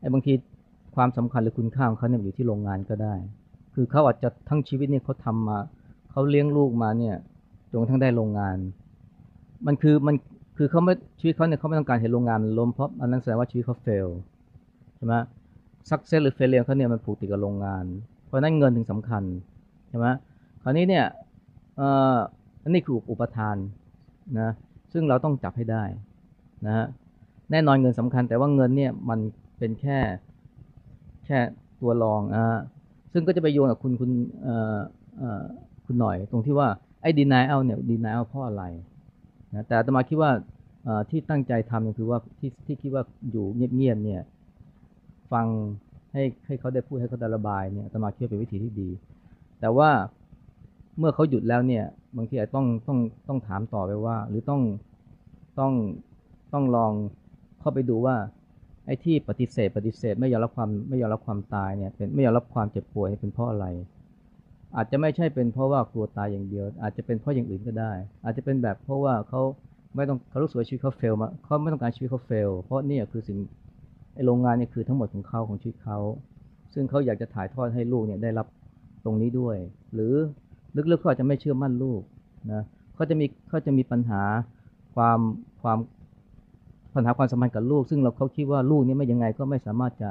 [SPEAKER 16] ไอ้บางทีความสำคัญหรือคุณค่าของเขาเนี่ยอยู่ที่โรงงานก็ได้ คือเขาอาจจะทั้งชีวิตเนี่ยเขาทำมาเขาเลี้ยงลูกมาเนี่ยจนทั่งได้โรงงาน มันคือมันคือเขาไม่ชีวิตเขาเนี่ยเขาไม่ต้องการเห็นโรงงานล้มเพราะอันนั้นแสดงว่าชีวิตเขาเฟลใช่ไหมสักเซสหรือเฟลเลียเขาเนี่ยมันผูกติดกับโรงงาน เพราะนั้นเงินถึงสำคัญใช่ไหมคราวนี้เนี่ยเอ่ออันนี้คืออุปทานนะซึ่งเราต้องจับให้ได้นะฮะแน่นอนเงินสำคัญ แต่ว่าเงินเนี่ยมันเป็นแค่แค่ตัวรองอ่า ซึ่งก็จะไปโยงกับคุณคุณคุณหน่อย ตรงที่ว่าไอ้ denial เนี่ย denial เพราะอะไรนะแต่อาตมาคิดว่าที่ตั้งใจทำก็คือว่าที่ที่คิดว่าอยู่เงียบๆเนี่ย ฟังให้ให้เขาได้พูดให้เขาได้ระบายเนี่ยอาตมาคิดว่าเป็นวิธีที่ดี แต่ว่าเมื่อเขาหยุดแล้วเนี่ย บางทีอาจต้องต้องต้องถามต่อไปว่า หรือต้องต้องต้องลองเข้าไปดูว่า ไอ้ที่ปฏิเสธ ปฏิเสธไม่ยอมรับความไม่ยอมรับความตายเนี่ยเป็นไม่ยอมรับความเจ็บป่วยเป็นเพราะอะไร อาจจะไม่ใช่เป็นเพราะว่ากลัวตายอย่างเดียว อาจจะเป็นเพราะอย่างอื่นก็ได้ อาจจะเป็นแบบเพราะว่าเขาไม่ต้องเขารู้สึกว่าชีวิตเขาเฟลมาเขาไม่ต้องการชีวิตเขาเฟลเพราะนี่คือสิ่งไอ้โรงงานเนี่ยคือทั้งหมดของเขาของชีวิตเขาซึ่งเขาอยากจะถ่ายทอดให้ลูกเนี่ยได้รับตรงนี้ด้วย หรือลึกๆเขาอาจจะไม่เชื่อมั่นลูกนะเขาจะมีเขาจะมีปัญหาความความ ปัญหาความสัมพันธ์กับลูก ซึ่งเราเขาคิดว่าลูกนี่ไม่ยังไงก็ไม่สามารถจะ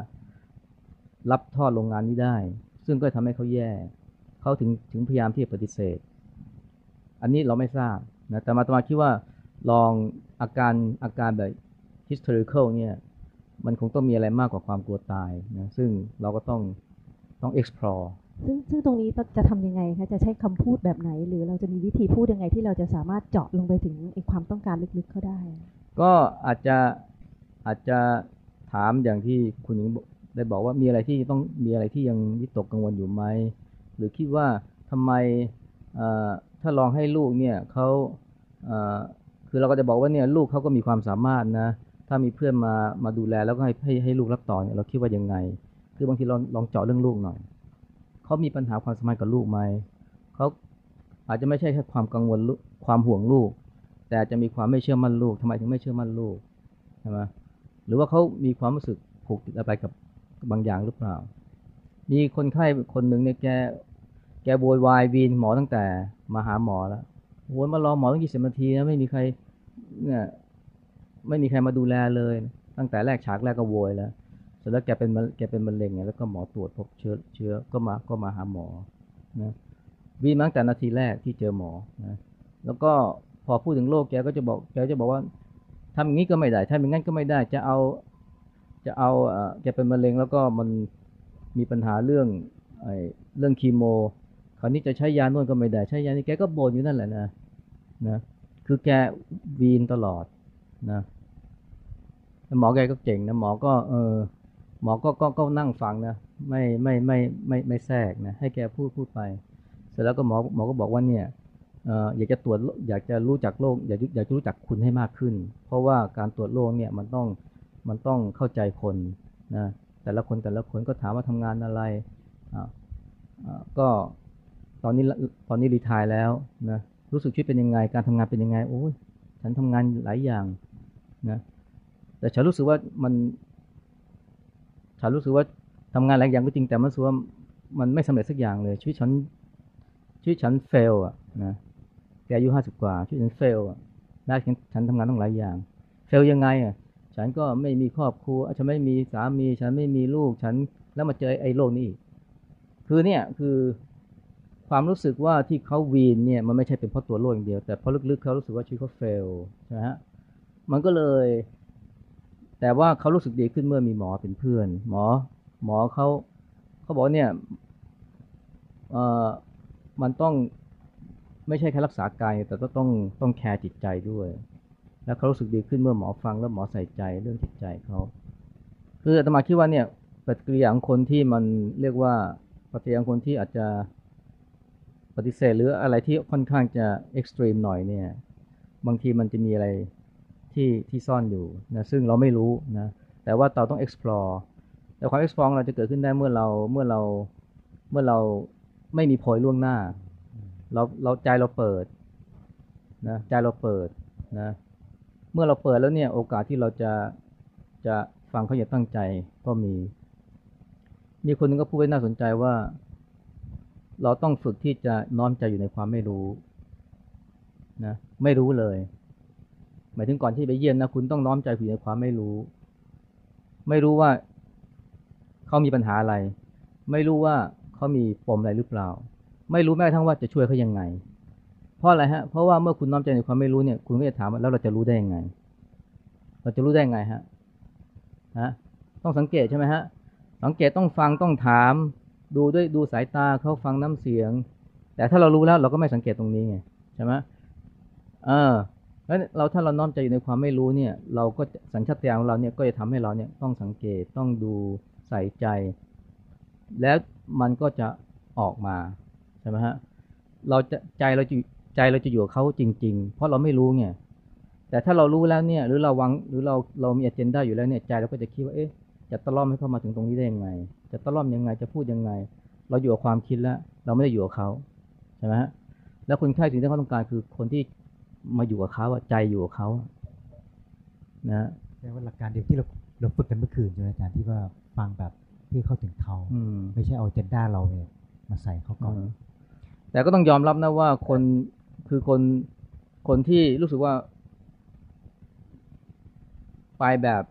[SPEAKER 16] รับทอดโรงงานนี้ได้ ซึ่งก็ทำให้เขาแย่เขาถึงถึงพยายามที่จะปฏิเสธ อันนี้เราไม่ทราบนะแต่มาตมาคิดว่าลองอาการอาการแบบ historical เนี่ยมันคงต้องมีอะไรมากกว่าความกลัวตายนะซึ่งเราก็ต้องต้อง explore
[SPEAKER 2] ซึ่งซึ่งตรงนี้จะทำยังไงคะจะใช้คำพูดแบบไหน หรือเราจะมีวิธีพูดยังไงที่เราจะสามารถเจาะลงไปถึงไอ้ความต้องการลึกๆเขาได้
[SPEAKER 16] ก็อาจจะอาจจะถามอย่างที่คุณหญิงได้บอกว่ามีอะไรที่ต้องมีอะไรที่ยังวิตกกังวลอยู่ไหมหรือคิดว่าทำไมถ้าลองให้ลูกเนี่ยเขาคือเราก็จะบอกว่าเนี่ยลูกเขาก็มีความสามารถนะถ้ามีเพื่อนมามาดูแลแล้วก็ให้ให้ให้ลูกรับต่อเนี่ยเราคิดว่ายังไง คือบางทีลองลองเจาะเรื่องลูกหน่อย เขามีปัญหาความสัมพันธ์กับลูกไหมเขาอาจจะไม่ใช่แค่ความกังวลความห่วงลูก แต่จะมีความไม่เชื่อมั่นลูกทำไมถึงไม่เชื่อมั่นลูกใช่ไหมหรือว่าเขามีความรู้สึกผูกติดอะไรกับบางอย่างหรือเปล่า มีคนไข้คนหนึ่งเนี่ยแกแกโวยวายวีนหมอตั้งแต่มาหาหมอแล้วโวยมารอหมอตั้งยี่สิบนาทีนะไม่มีใครเนี่ยไม่มีใครมาดูแลเลย ตั้งแต่แรกฉากแรกก็โวยแล้ว ร็จแล้วแกเป็นแกเป็นมะเร็งไงแล้วก็หมอตรวจพบเชื้อเชื้อก็มาก็มาหาหมอนะวีมาตั้งแต่นาทีแรกที่เจอหมอนะแล้วก็พอพูดถึงโรคแกก็จะบอกแกจะบอกว่าทำอย่างนี้ก็ไม่ได้ทำอย่างนั้นก็ไม่ได้จะเอาจะเอาแกเป็นมะเร็งแล้วก็มันมีปัญหาเรื่องไอเรื่องคีโม คราวนี้จะใช้ยานวดก็ไม่ได้ใช้ยานี่แกก็บ่นอยู่นั่นแหละนะนะคือแกวีนตลอดนะหมอแกก็เก่งนะหมอก็เออ หมอก็ก็ก็นั่งฟังนะไม่ไม่ไม่ไม่ไม่แทรกนะให้แกพูดพูดไป เสร็จแล้วก็หมอหมอก็บอกว่าเนี่ยเอ่ออยากจะตรวจอยากจะรู้จักโรคอยากอยากจะรู้จักคุณให้มากขึ้น เพราะว่าการตรวจโรคเนี่ยมันต้องมันต้องเข้าใจคนนะแต่ละคนแต่ละคนก็ถามว่าทำงานอะไรอ่าอ่าก็ตอนนี้ตอนนี้รีทายแล้วนะรู้สึกชีวิตเป็นยังไงการทำงานเป็นยังไงโอ้ยฉันทำงานหลายอย่างนะแต่ฉันรู้สึกว่ามัน ฉันรู้สึกว่าทำงานหลายอย่างก็จริงแต่มันรู้สึกว่ามันไม่สำเร็จสักอย่างเลย ชีวิตฉันชีวิตฉันเฟลอะนะแกอายุห้าสิบกว่าชีวิตฉันเฟลอะแม้ฉันฉันทำงานต้องหลายอย่าง เฟลยังไงอะฉันก็ไม่มีครอบครัว ฉันไม่มีสามี ฉันไม่มีลูก ฉันแล้วมาเจอไอ้โลกนี้อีก คือเนี่ยคือความรู้สึกว่าที่เขาวีนเนี่ยมันไม่ใช่เป็นเพราะตัวโรคอย่างเดียว แต่เพราะลึกๆเขารู้สึกว่าชีวิตเขาเฟลใช่ไหมฮะ มันก็เลย แต่ว่าเขารู้สึกดีขึ้นเมื่อมีหมอเป็นเพื่อน หมอหมอเขาเขาบอกเนี่ยเอ่อมันต้องไม่ใช่แค่รักษากายแต่ก็ต้องต้องแคร์จิตใจด้วย แล้วเขารู้สึกดีขึ้นเมื่อหมอฟังแล้วหมอใส่ใจเรื่องจิตใจเขาคืออาตมาคิดว่าเนี่ยปฏิกิริยาของคนที่มันเรียกว่าปฏิกิริยาของคนที่อาจจะปฏิเสธหรืออะไรที่ค่อนข้างจะ extreme หน่อยเนี่ย บางทีมันจะมีอะไร ที่ที่ซ่อนอยู่นะซึ่งเราไม่รู้นะแต่ว่าเราต้อง explore แต่ความ explore เราจะเกิดขึ้นได้เมื่อเราเมื่อเราเมื่อเราไม่มีโพยล่วงหน้า เราเราใจเราเปิดนะใจเราเปิดนะเมื่อเราเปิดแล้วเนี่ยโอกาสที่เราจะจะฟังเขาอย่างตั้งใจก็มี มีคนหนึงก็พูดไว้น่าสนใจว่า เราต้องฝึกที่จะน้อมใจอยู่ในความไม่รู้นะไม่รู้เลย หมายถึงก่อนที่ไปเยี่ยมนะคุณต้องน้อมใจอยู่ในความไม่รู้ ไม่รู้ว่าเขามีปัญหาอะไร ไม่รู้ว่าเขามีปมอะไรหรือเปล่า ไม่รู้แม้กระทั่งว่าจะช่วยเขายังไง เพราะอะไรฮะ เพราะว่าเมื่อคุณน้อมใจในความไม่รู้เนี่ย คุณก็จะถามว่าแล้วเราจะรู้ได้ยังไง เราจะรู้ได้ยังไงฮะฮะต้องสังเกตใช่ไหมฮะ สังเกตต้องฟังต้องถาม ดูด้วยดูสายตาเขาฟังน้ำเสียง แต่ถ้าเรารู้แล้วเราก็ไม่สังเกตตรงนี้ไงใช่ไหมเออ แล้วเราถ้าเราน้อมใจอยู่ในความไม่รู้เนี่ย เราก็สัญชาตญาณของเราเนี่ยก็จะทำให้เราเนี่ยต้องสังเกตต้องดูใส่ใจ แล้วมันก็จะออกมาใช่ไหมฮะเราจะใจเราจะใจเราจะอยู่กับเขาจริง ๆ เพราะเราไม่รู้ไงแต่ถ้าเรารู้แล้วเนี่ย หรือเราวังหรือเราเรามีอเจนดาอยู่แล้วเนี่ยใจเราก็จะคิดว่าเอ๊ะจะตะล่อมให้เข้ามาถึงตรงนี้ได้ยังไง จะตะล่อมยังไงจะพูดยังไง เราอยู่กับความคิดแล้ว เราไม่ได้อยู่กับเขาใช่ไหมฮะแล้วคนไข้สิ่งที่เขาต้องการคือคนที่ มาอยู่กับเขาอะใจอยู่กับเขานะ
[SPEAKER 8] แปลว่าหลักการเดียวที่เราเราฝึกกันเมื่อคืนใช่ไหมอาจารย์ที่ว่าฟังแบบที่เข้าถึงเขา
[SPEAKER 16] อืม
[SPEAKER 8] ไม่ใช่เอาเจนด้าเราเนี่ยมาใส่เขาก่อน
[SPEAKER 16] อืมแต่ก็ต้องยอมรับนะว่าคนคือคนคนที่รู้สึกว่า ไปแบบ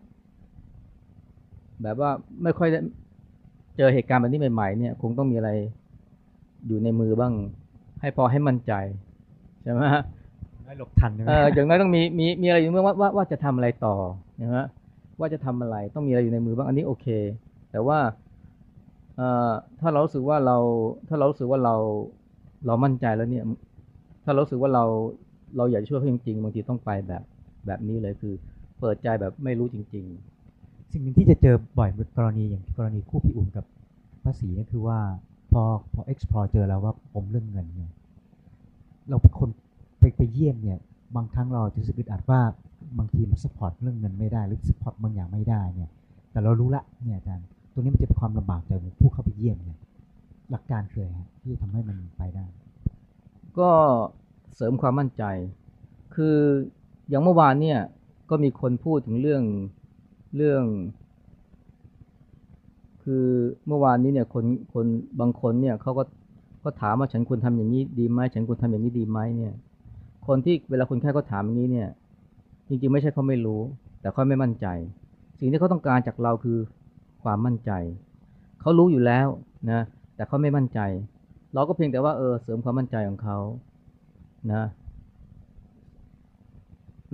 [SPEAKER 16] แบบว่าไม่ค่อยได้เจอเหตุการณ์แบบนี้ใหม่ๆเนี่ย คงต้องมีอะไรอยู่ในมือบ้าง ให้พอให้มั่นใจ ใช่ไหม ฮะ
[SPEAKER 8] ให้หลบทันใช่ไหม
[SPEAKER 16] เอออย่างน้อยต้องมีมีมีอะไรอยู่ในมือว่าว่าว่าจะทำอะไรต่อนะฮะว่าจะทำอะไรต้องมีอะไรอยู่ในมือบ้างอันนี้โอเค แต่ว่าเอ่อถ้าเรารู้สึกว่าเราถ้าเรารู้สึกว่าเราเรามั่นใจแล้วเนี่ย ถ้าเรารู้สึกว่าเราเราอยากจะช่วยเขาจริงๆบางทีต้องไปแบบแบบนี้เลยคือ เปิดใจแบบไม่รู้จริง
[SPEAKER 8] สิ่งหนึ่งที่จะเจอบ่อยกรณีอย่างกรณีคู่พี่อุ่มกับพระศรีก็คือว่าพอพอ explore เจอแล้วว่าผมเรื่องเงินเนี่ยเราเป็นคน ไปไปเยี่ยมเนี่ยบางครั้งเราจะรู้สึกอึดอัดว่าบางทีมัน support เรื่องเงินไม่ได้หรือ support บางอย่างไม่ได้เนี่ยแต่เรารู้ละเนี่ยอาจารย์ตรงนี้มันจะเป็นความลำบากใจของผู้เข้าไปเยี่ยมเนี่ยหลักการคืออะไรฮะที่ทำให้มันไปได้
[SPEAKER 16] ก็เสริมความมั่นใจ คืออย่างเมื่อวานเนี่ยก็มีคนพูดถึงเรื่องเรื่อง คือเมื่อวานนี้เนี่ยคนคนบางคนเนี่ยเขาก็ก็ถามว่าฉันควรทำอย่างนี้ดีไหมฉันควรทำอย่างนี้ดีไหมเนี่ย คนที่เวลาคนไข้เขาถามอย่างนี้เนี่ย จริงๆไม่ใช่เขาไม่รู้ แต่เขาไม่มั่นใจ สิ่งที่เขาต้องการจากเราคือความมั่นใจ เขารู้อยู่แล้วนะ แต่เขาไม่มั่นใจ เราก็เพียงแต่ว่าเออเสริมความมั่นใจของเขานะ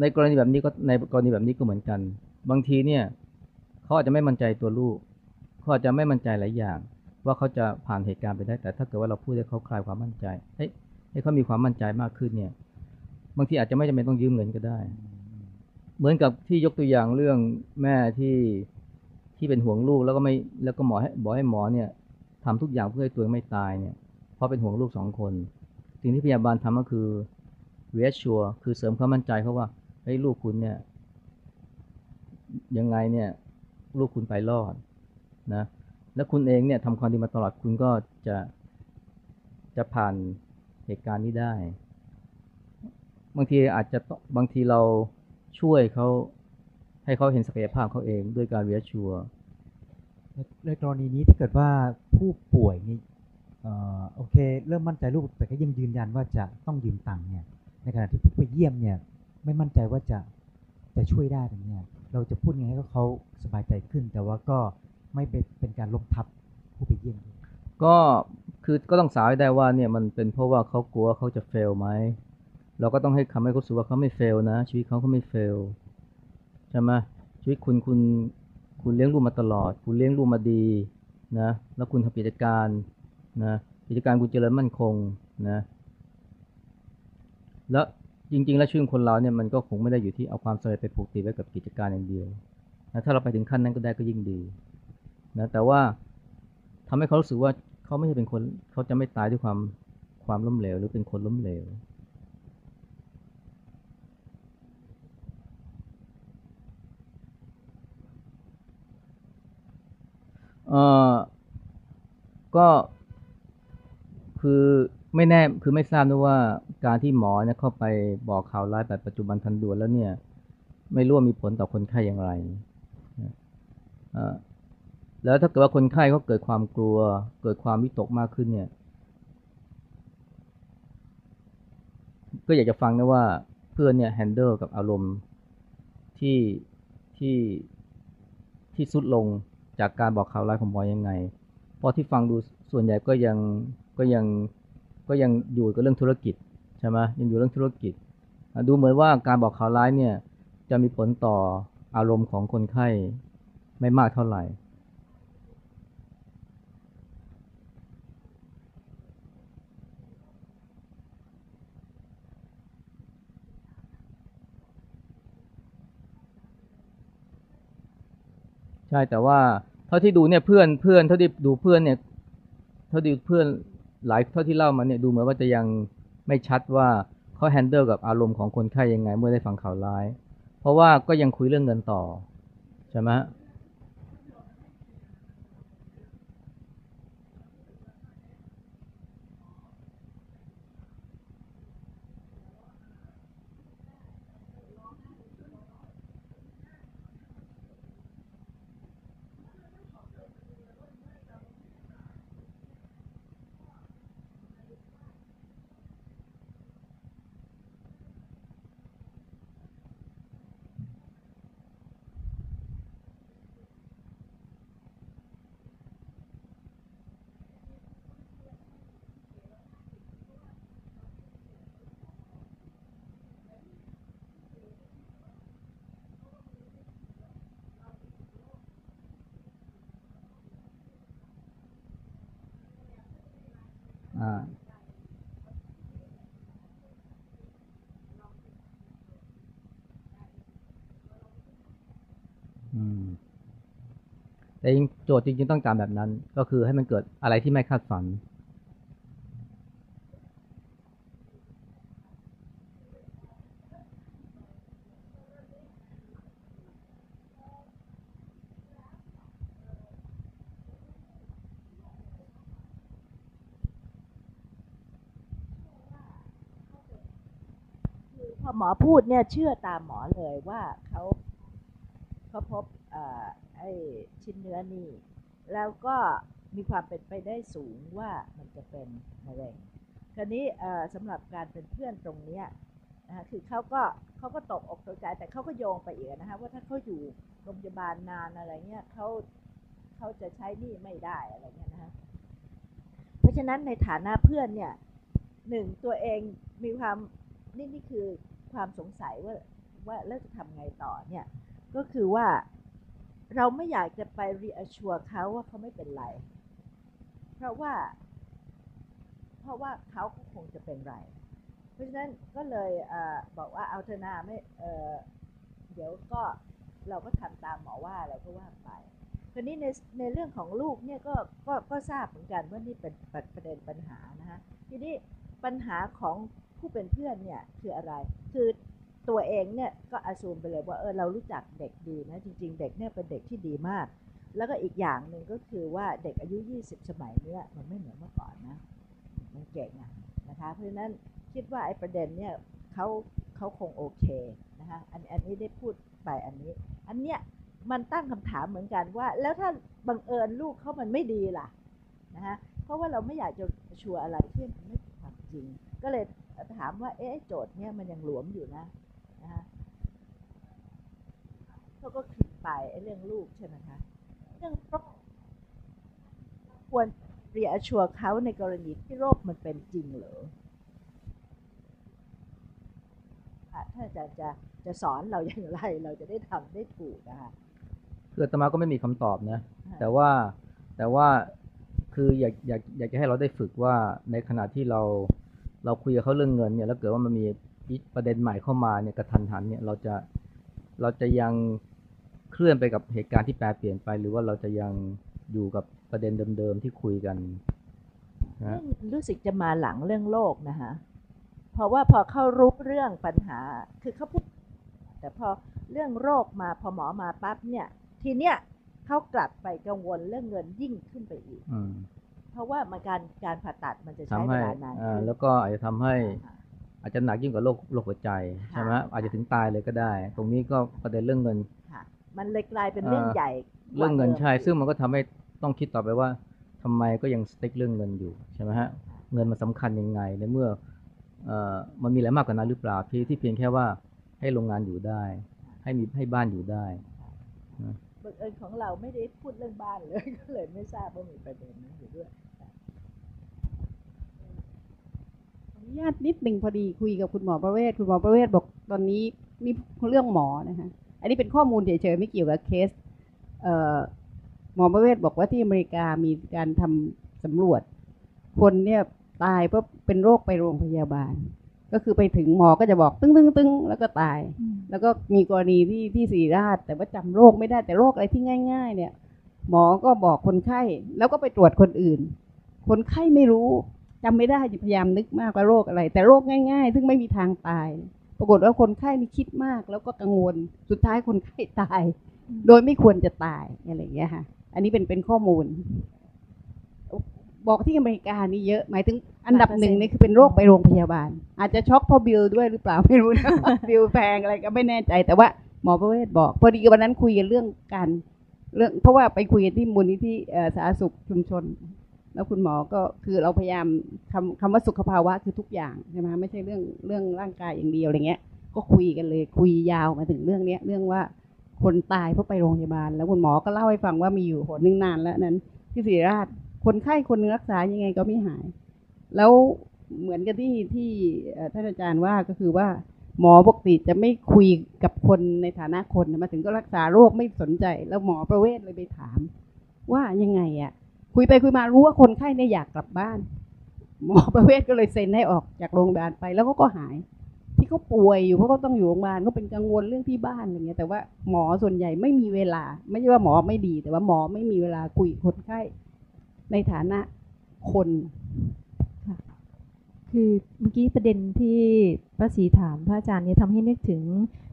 [SPEAKER 16] ในกรณีแบบนี้ก็ในกรณีแบบนี้ก็เหมือนกัน บางทีเนี่ยเขาอาจจะไม่มั่นใจตัวลูกเขาอาจจะไม่มั่นใจหลายอย่าง ว่าเขาจะผ่านเหตุการณ์ไปได้ แต่ถ้าเกิดว่าเราพูดให้เขาคลายความมั่นใจให้ให้เขามีความมั่นใจมากขึ้นเนี่ย บางทีอาจจะไม่จำเป็นต้องยืมเงินก็ได้ เหมือนกับที่ยกตัวอย่างเรื่องแม่ที่ที่เป็นห่วงลูกแล้วก็ไม่แล้วก็หมอให้บอกให้หมอเนี่ยทำทุกอย่างเพื่อให้ตัวเองไม่ตายเนี่ย เพราะเป็นห่วงลูกสองคนสิ่งที่พยาบาลทำก็คือ reassure คือเสริมความมั่นใจเขาว่าเฮ้ยลูกคุณเนี่ย ยังไงเนี่ย ลูกคุณไปรอดนะ แล้วคุณเองเนี่ยทำความดีมาตลอดคุณก็จะจะผ่านเหตุการณ์นี้ได้ บางทีอาจจะต้องบางทีเราช่วยเขาให้เขาเห็นศักยภาพเขาเองด้วยการเรียชัว
[SPEAKER 8] ในในกรณีนี้ถ้าเกิดว่าผู้ป่วยนี่เอ่อโอเค เริ่มมั่นใจลูกแต่ก็ยังยืนยันว่าจะต้องยืมตังค์เนี่ยในขณะที่ผู้ไปเยี่ยมเนี่ย ไม่มั่นใจว่าจะจะช่วยได้ตรงเนี้ยเราจะพูดยังไงให้เขาสบายใจขึ้น แต่ว่าก็ไม่เป็นเป็นการล้มทับผู้ไปเยี่ยมด้วย
[SPEAKER 16] ก็คือก็ต้องสาวให้ได้ว่าเนี่ยมันเป็นเพราะว่าเขากลัวเขาจะเฟลไหม เราก็ต้องให้คำให้เขารู้สึกว่าเขาไม่เฟลนะ ชีวิตเขาเขาไม่เฟลใช่ไหมชีวิตคุณคุณคุณเลี้ยงลูกมาตลอด คุณเลี้ยงลูกมาดีนะ แล้วคุณทำกิจการนะกิจการคุณเจริญมั่นคงนะแล้วจริง ๆ แล้วชีวิตคนเราเนี่ยมันก็คงไม่ได้อยู่ที่เอาความสำเร็จไปผูกติดไว้กับกิจการอย่างเดียวนะถ้าเราไปถึงขั้นนั้นก็ได้ก็ยิ่งดีนะแต่ว่าทำให้เขารู้สึกว่าเขาไม่ใช่เป็นคนเขาจะไม่ตายด้วยความความล้มเหลว หรือเป็นคนล้มเหลว เออก็คือไม่แน่คือไม่ทราบนะว่าการที่หมอเนี่ยเข้าไปบอกข่าวร้ายแบบปัจจุบันทันด่วนแล้วเนี่ย ไม่รู้ว่ามีผลต่อคนไข้อย่างไรนะอ่อแล้วถ้าเกิดว่าคนไข้เขาเกิดความกลัว เกิดความวิตกมากขึ้นเนี่ย ก็อยากจะฟังนะว่าเพื่อนเนี่ยแฮนเดิลกับอารมณ์ที่ที่ที่สุดลง จากการบอกข่าวร้ายของหมอยังไง เพราะที่ฟังดูส่วนใหญ่ก็ยังก็ยังก็ยังอยู่กับเรื่องธุรกิจใช่ไหมยังอยู่เรื่องธุรกิจ ดูเหมือนว่าการบอกข่าวร้ายเนี่ยจะมีผลต่ออารมณ์ของคนไข้ไม่มากเท่าไหร่ ใช่แต่ว่าเท่าที่ดูเนี่ยเพื่อนเพื่อนเท่าที่ดูเพื่อนเนี่ยเท่าที่เพื่อนหลายเท่าที่เล่ามาเนี่ยดูเหมือนว่าจะยังไม่ชัดว่าเขาแฮนเดิลกับอารมณ์ของคนไข้ยังไงเมื่อได้ฟังข่าวร้าย เพราะว่าก็ยังคุยเรื่องเงินต่อใช่ไหม แต่จริงโจทย์จริง ๆ ต้องการแบบนั้น ก็คือให้มันเกิดอะไรที่ไม่คาดฝัน
[SPEAKER 5] พอหมอพูด เนี่ยเชื่อตามหมอเลยว่าเขาเขาพบอ่อไอ้ชิ้นเนื้อนี่ แล้วก็มีความเป็นไปได้สูงว่ามันจะเป็นมะเร็งคราวนี้เออสำหรับการเป็นเพื่อนตรงเนี้ยนะคะคือเขาก็เขาก็ตกอกตกใจแต่เขาก็โยงไปอีกนะคะว่าถ้าเขาอยู่โรงพยาบาลนานอะไรเงี้ยเขาเขาจะใช้นี่ไม่ได้อะไรเงี้ยนะคะเพราะฉะนั้นในฐานะเพื่อนเนี่ยหนึ่งตัวเองมีความนี่นี่คือ ความสงสัยว่าว่าแล้วจะทำไงต่อเนี่ยก็คือว่าเราไม่อยากจะไปรีอชัวเขาว่าเขาไม่เป็นไร เพราะว่า เพราะว่าเขาก็คงจะเป็นไร เพราะฉะนั้นก็เลยเอบอกว่าเอาเถอะนาไม่เเดี๋ยวก็เราก็ทำตามหมอว่าอะไรก็ว่าไปคราวนี้ในในเรื่องของลูกเนี่ยก็ก็ก็ทราบเหมือนกันว่านี่เป็นประเด็นปัญหานะคะทีนี้ปัญหาของ ผู้เป็นเพื่อนเนี่ยคืออะไร คือตัวเองเนี่ยก็อาซูมไปเลยว่าเออเรารู้จักเด็กดีนะจริง ๆ เด็กเนี่ยเป็นเด็กที่ดีมาก แล้วก็อีกอย่างหนึ่งก็คือว่าเด็กอายุ 20 สมัยเนี้ยมันไม่เหมือนเมื่อก่อนนะมันเก่งอะนะคะเพราะฉะนั้นคิดว่าไอ้ประเด็นเนี่ยเขาเขาคงโอเคนะคะอันอันนี้ได้พูดไปอันนี้ อันเนี้ยมันตั้งคำถามเหมือนกันว่า แล้วถ้าบังเอิญลูกเขามันไม่ดีล่ะนะคะเพราะว่าเราไม่อยากจะชัวร์อะไรที่มันไม่เป็นความจริง ก็เลย ถามว่าเอ๊ะโจทย์เนี่ยมันยังหลวมอยู่นะนะคะเขาก็คิดไปไอ้เรื่องลูกใช่ไหมคะเรื่องโรคควรเรียชัวร์เขาในกรณีที่โรคมันเป็นจริงเหรอค่ะถ้าอาจารย์จะจะสอนเราอย่างไรเราจะได้ทำได้ถูกนะคะ
[SPEAKER 16] คืออาตมาก็ไม่มีคำตอบนะ
[SPEAKER 5] ค่ะ
[SPEAKER 16] แต่ว่าแต่ว่าคืออยากอยากอยากจะให้เราได้ฝึกว่าในขณะที่เรา เราคุยกับเขาเรื่องเงินเนี่ยแล้วเกิดว่ามันมีประเด็นใหม่เข้ามาเนี่ยกระทันหันเนี่ยเราจะเราจะยังเคลื่อนไปกับเหตุการณ์ที่แปรเปลี่ยนไป หรือว่าเราจะยังอยู่กับประเด็นเดิมๆที่คุยกันนะ
[SPEAKER 5] รู้สึกจะมาหลังเรื่องโลกนะคะเพราะว่าพอเขารู้เรื่องปัญหาคือเขาพูดแต่พอเรื่องโรคมาพอหมอมาปั๊บเนี่ย ทีเนี้ยเขากลับไปกังวลเรื่องเงินยิ่งขึ้นไปอีก
[SPEAKER 16] อืม
[SPEAKER 5] เพราะว่ามันการการผ่าตัดมันจะใช้
[SPEAKER 16] ทำ
[SPEAKER 5] เว
[SPEAKER 16] ให้
[SPEAKER 5] ลานาน
[SPEAKER 16] อ่า
[SPEAKER 5] ขึ้น
[SPEAKER 16] แล้วก็อาจจะทำให้อาจจะหนักยิ่งกว่าโรคโรคหัวใจใช่ไหมอาจจะถึงตายเลยก็ได้ ตรงนี้ก็ประเด็นเรื่องเงิน
[SPEAKER 5] ค่ะมันเลยกลายเป็นเรื่องใหญ่
[SPEAKER 16] เรื่องเงิน
[SPEAKER 5] กว่าดิม
[SPEAKER 16] ใช่ซึ่งมันก็ทำให้ต้องคิดต่อไปว่าทำไมก็ยังสติ๊กเรื่องเงินอยู่ใช่ไหมฮะเงินมันสำคัญยังไงในเมื่อเอ่อมันมีอะไรมากกว่านั้นหรือเปล่าที่ที่เพียงแค่ว่าให้โรงงานอยู่ได้ ให้มีให้บ้านอยู่ได้นะ
[SPEAKER 5] บังเอิญของเราไม่ได้พูดเรื่องบ้านเลย ก็เลยไม่ทราบว่ามีประเด็นนั้นอยู่ด้วย
[SPEAKER 3] ขออนุญาตนิดหนึ่งพอดีคุยกับคุณหมอประเวศคุณหมอประเวศบอกตอนนี้มีเรื่องหมอนะคะอันนี้เป็นข้อมูลเฉยๆไม่เกี่ยวกับเคสเหมอประเวศบอกว่าที่อเมริกามีการทำสำรวจ คนเนี่ยตายเพราะเป็นโรคไปโรงพยาบาล ก็คือไปถึงหมอก็จะบอกตึ้งตึ้งตึ้งแล้วก็ตาย แล้วก็มีกรณีที่ที่ศรีราช แต่ว่าจำโรคไม่ได้แต่โรคอะไรที่ง่าย ๆ เนี่ย หมอก็บอกคนไข้แล้วก็ไปตรวจคนอื่น คนไข้ไม่รู้จำไม่ได้พยายามนึกมากว่าโรคอะไร แต่โรคง่าย ๆ ซึ่งไม่มีทางตาย ปรากฏว่าคนไข้นี่คิดมาก แล้วก็กังวลสุดท้ายคนไข้ตาย โดยไม่ควรจะตายอะไรอย่างเงี้ยค่ะ อันนี้เป็นเป็นข้อมูล บอกที่อเมริกานี่เยอะ หมายถึงอันดับหนึ่งนี่คือเป็นโรคไปโรงพยาบาล อาจจะช็อกเพราะบิลด้วยหรือเปล่าไม่รู้นะบิลแพงอะไรก็ไม่แน่ใจแต่ว่าหมอประเวศบอก พอดีวันนั้นคุยกันเรื่องการเรื่องเพราะว่าไปคุยกันที่มูลนิธิเอ่อสาธารณสุขชุมชน แล้วคุณหมอก็คือเราพยายามคำคำว่าสุขภาวะคือทุกอย่างใช่ไหมไม่ใช่เรื่องเรื่องร่างกายอย่างเดียวอะไรเงี้ย ก็คุยกันเลยคุยยาวมาถึงเรื่องเนี้ยเรื่องว่าคนตายเพราะไปโรงพยาบาล แล้วคุณหมอก็เล่าให้ฟังว่ามีอยู่หนหนึ่งนานแล้วนั้นที่ศรีราช คนไข้คนนึงรักษายังไงก็ไม่หาย แล้วเหมือนกับที่ที่ท่านอาจารย์ว่าก็คือว่า หมอปกติจะไม่คุยกับคนในฐานะคนมาถึงก็รักษาโรคไม่สนใจ แล้วหมอประเวศเลยไปถาม ว่ายังไงอะคุยไปคุยมารู้ว่าคนไข้เนี่ยอยากกลับบ้าน หมอประเวศก็เลยเซ็นให้ออกจากโรงพยาบาลไปแล้วก็ก็หาย ที่เขาป่วยอยู่เพราะเขาต้องอยู่โรงพยาบาลก็เป็นกังวลเรื่องที่บ้านอะไรเงี้ยแต่ว่าหมอส่วนใหญ่ไม่มีเวลา ไม่ใช่ว่าหมอไม่ดี แต่ว่าหมอไม่มีเวลาคุยกับคนไข้ ในฐานะคน
[SPEAKER 2] คือเมื่อกี้ประเด็นที่พระศรีถามพระอาจารย์เนี่ยทำให้นึกถึง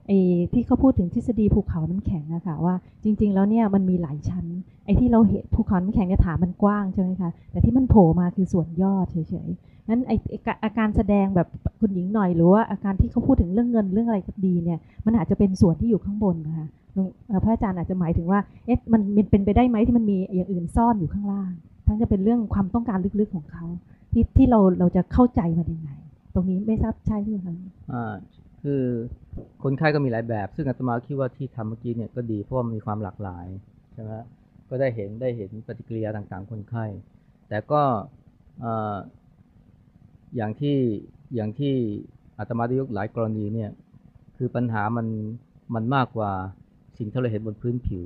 [SPEAKER 2] ไอ้ที่เขาพูดถึงทฤษฎีภูเขาน้ำแข็งอะค่ะว่าจริง ๆ แล้วเนี่ยมันมีหลายชั้น ไอ้ที่เราเห็นภูเขาน้ำแข็งเนี่ยฐานมันกว้างใช่ไหมคะแต่ที่มันโผล่มาคือส่วนยอดเฉยๆนั้นไอ้อาการแสดงแบบคุณหญิงหน่อยหรือว่าอาการที่เขาพูดถึงเรื่องเงินเรื่องอะไรก็ดีเนี่ยมันอาจจะเป็นส่วนที่อยู่ข้างบนนะคะหลวงพระอาจารย์อาจจะหมายถึงว่าเอ๊ะมันเป็นไปได้ไหมที่มันมีอย่างอื่นซ่อนอยู่ข้างล่าง ทั้งจะเป็นเรื่องความต้องการลึกๆของเขาที่ที่เราเราจะเข้าใจมันยังไงตรงนี้ไม่ทราบใช่หรือเปล่าคะ
[SPEAKER 16] อ่า คือคนไข้ก็มีหลายแบบ ซึ่งอาตมาคิดว่าที่ทำเมื่อกี้เนี่ยก็ดีเพราะามันมีความหลากหลายใช่ไหมก็ได้เห็นได้เห็นปฏิกิริยาต่างๆ คนไข้ แต่ก็อ่าอย่างที่อย่างที่อาตมาได้ยกหลายกรณีเนี่ยคือปัญหามันมันมากกว่าสิ่งที่เราเห็นบนพื้นผิว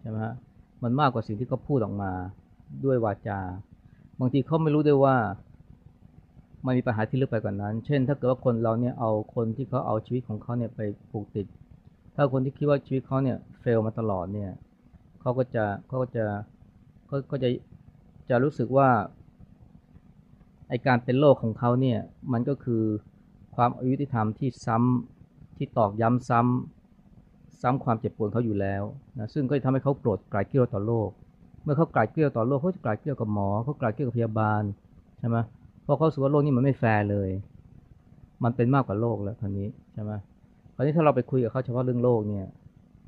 [SPEAKER 16] ใช่ไหมฮะมันมากกว่าสิ่งที่เขาพูดออกมาด้วยวาจา บางทีเขาไม่รู้ด้วยว่า มันมีปัญหาที่ลึกไปกว่านั้น เช่น ถ้าเกิดว่าคนเราเนี่ยเอาคนที่เขาเอาชีวิตของเขาเนี่ยไปผูกติด ถ้าคนที่คิดว่าชีวิตเขาเนี่ยเฟลมาตลอดเนี่ยเขาก็จะเขาก็จะก็ก็จะจะรู้สึกว่าไอการเป็นโรคของเขาเนี่ยมันก็คือความอายุติธรรมที่ซ้ำที่ตอกย้ำซ้ำซ้ำความเจ็บปวดเขาอยู่แล้วนะซึ่งก็จะทำให้เขาโกรธกลายเกลียวต่อโลก เมื่อเขากลายเกลียวต่อโลกเขาจะกลายเกลียวกับหมอเขากลายเกลียวกับพยาบาลใช่ไหมเพราะเขาสึกว่าโลกนี้มันไม่แฟร์เลย มันเป็นมากกว่าโลกแล้วคราวนี้ใช่ไหมคราวนี้ถ้าเราไปคุยกับเขาเฉพาะเรื่องโลกเนี่ย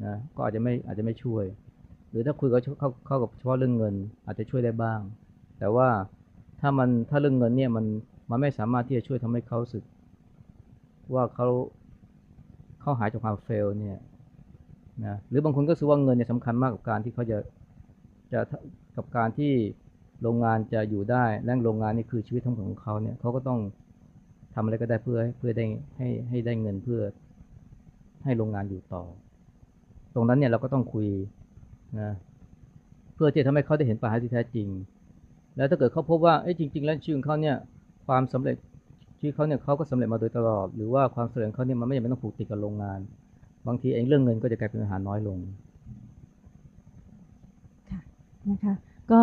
[SPEAKER 16] นะก็อาจจะไม่อาจจะไม่ช่วย หรือถ้าคุยกับเขาเข้ากับเฉพาะเรื่องเงิน อาจจะช่วยได้บ้าง แต่ว่าถ้ามันถ้าเรื่องเงินเนี่ยมันมันไม่สามารถที่จะช่วยทำให้เขาสึก ว่าเขาเขาหายจากความเฟลเนี่ยนะหรือบางคนก็รู้ว่าเงินเนี่ยสำคัญมากกับการที่เขาจะจะกับการที่ โรงงานจะอยู่ได้และโรงงานนี่คือชีวิตทั้งหมดของเขาเนี่ยเขาก็ต้องทำอะไรก็ได้เพื่อเพื่อได้ให้ให้ได้เงินเพื่อให้โรงงานอยู่ต่อ ตรงนั้นเนี่ยเราก็ต้องคุยนะเพื่อจะทำให้เขาได้เห็นปัญหาที่แท้จริง แล้วถ้าเกิดเขาพบว่าเอ้จริง ๆ แล้วชีวิตขอเขาเนี่ยความสำเร็จชีวิตเขาเนี่ยเขาก็สำเร็จมาโดยตลอด หรือว่าความสำเร็จเขาเนี่ยมันไม่จำเป็นต้องผูกติดกับโรงงาน บางทีเองเรื่องเงินก็จะกลายเป็นปัญหาน้อยลงค่ะ
[SPEAKER 2] นะคะ ก็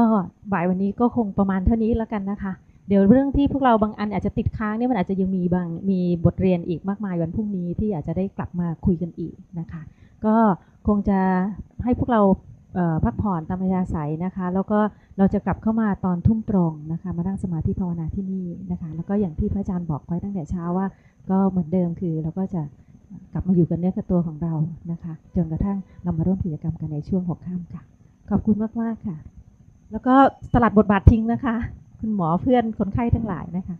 [SPEAKER 2] บ่ายวันนี้ก็คงประมาณเท่านี้แล้วกันนะคะ เดี๋ยวเรื่องที่พวกเราบางอันอาจจะติดค้างเนี่ยมันอาจจะยังมีบางมีบทเรียนอีกมากมายวันพรุ่งนี้ที่อาจจะได้กลับมาคุยกันอีกนะคะ ก็คงจะให้พวกเราพักผ่อนตามอัธยาศัยนะคะ แล้วก็เราจะกลับเข้ามาตอนทุ่มตรงนะคะ มานั่งสมาธิภาวนาที่นี่นะคะ แล้วก็อย่างที่พระอาจารย์บอกไว้ตั้งแต่เช้าว่า ก็เหมือนเดิมคือเราก็จะกลับมาอยู่กันเนื้อกับตัวของเรานะคะ จนกระทั่งเรามาร่วมกิจกรรมกันในช่วงหกข้ามค่ะ ขอบคุณมากๆค่ะ แล้วก็สลัดบทบาททิ้งนะคะ คุณหมอเพื่อนคนไข้ทั้งหลายนะคะ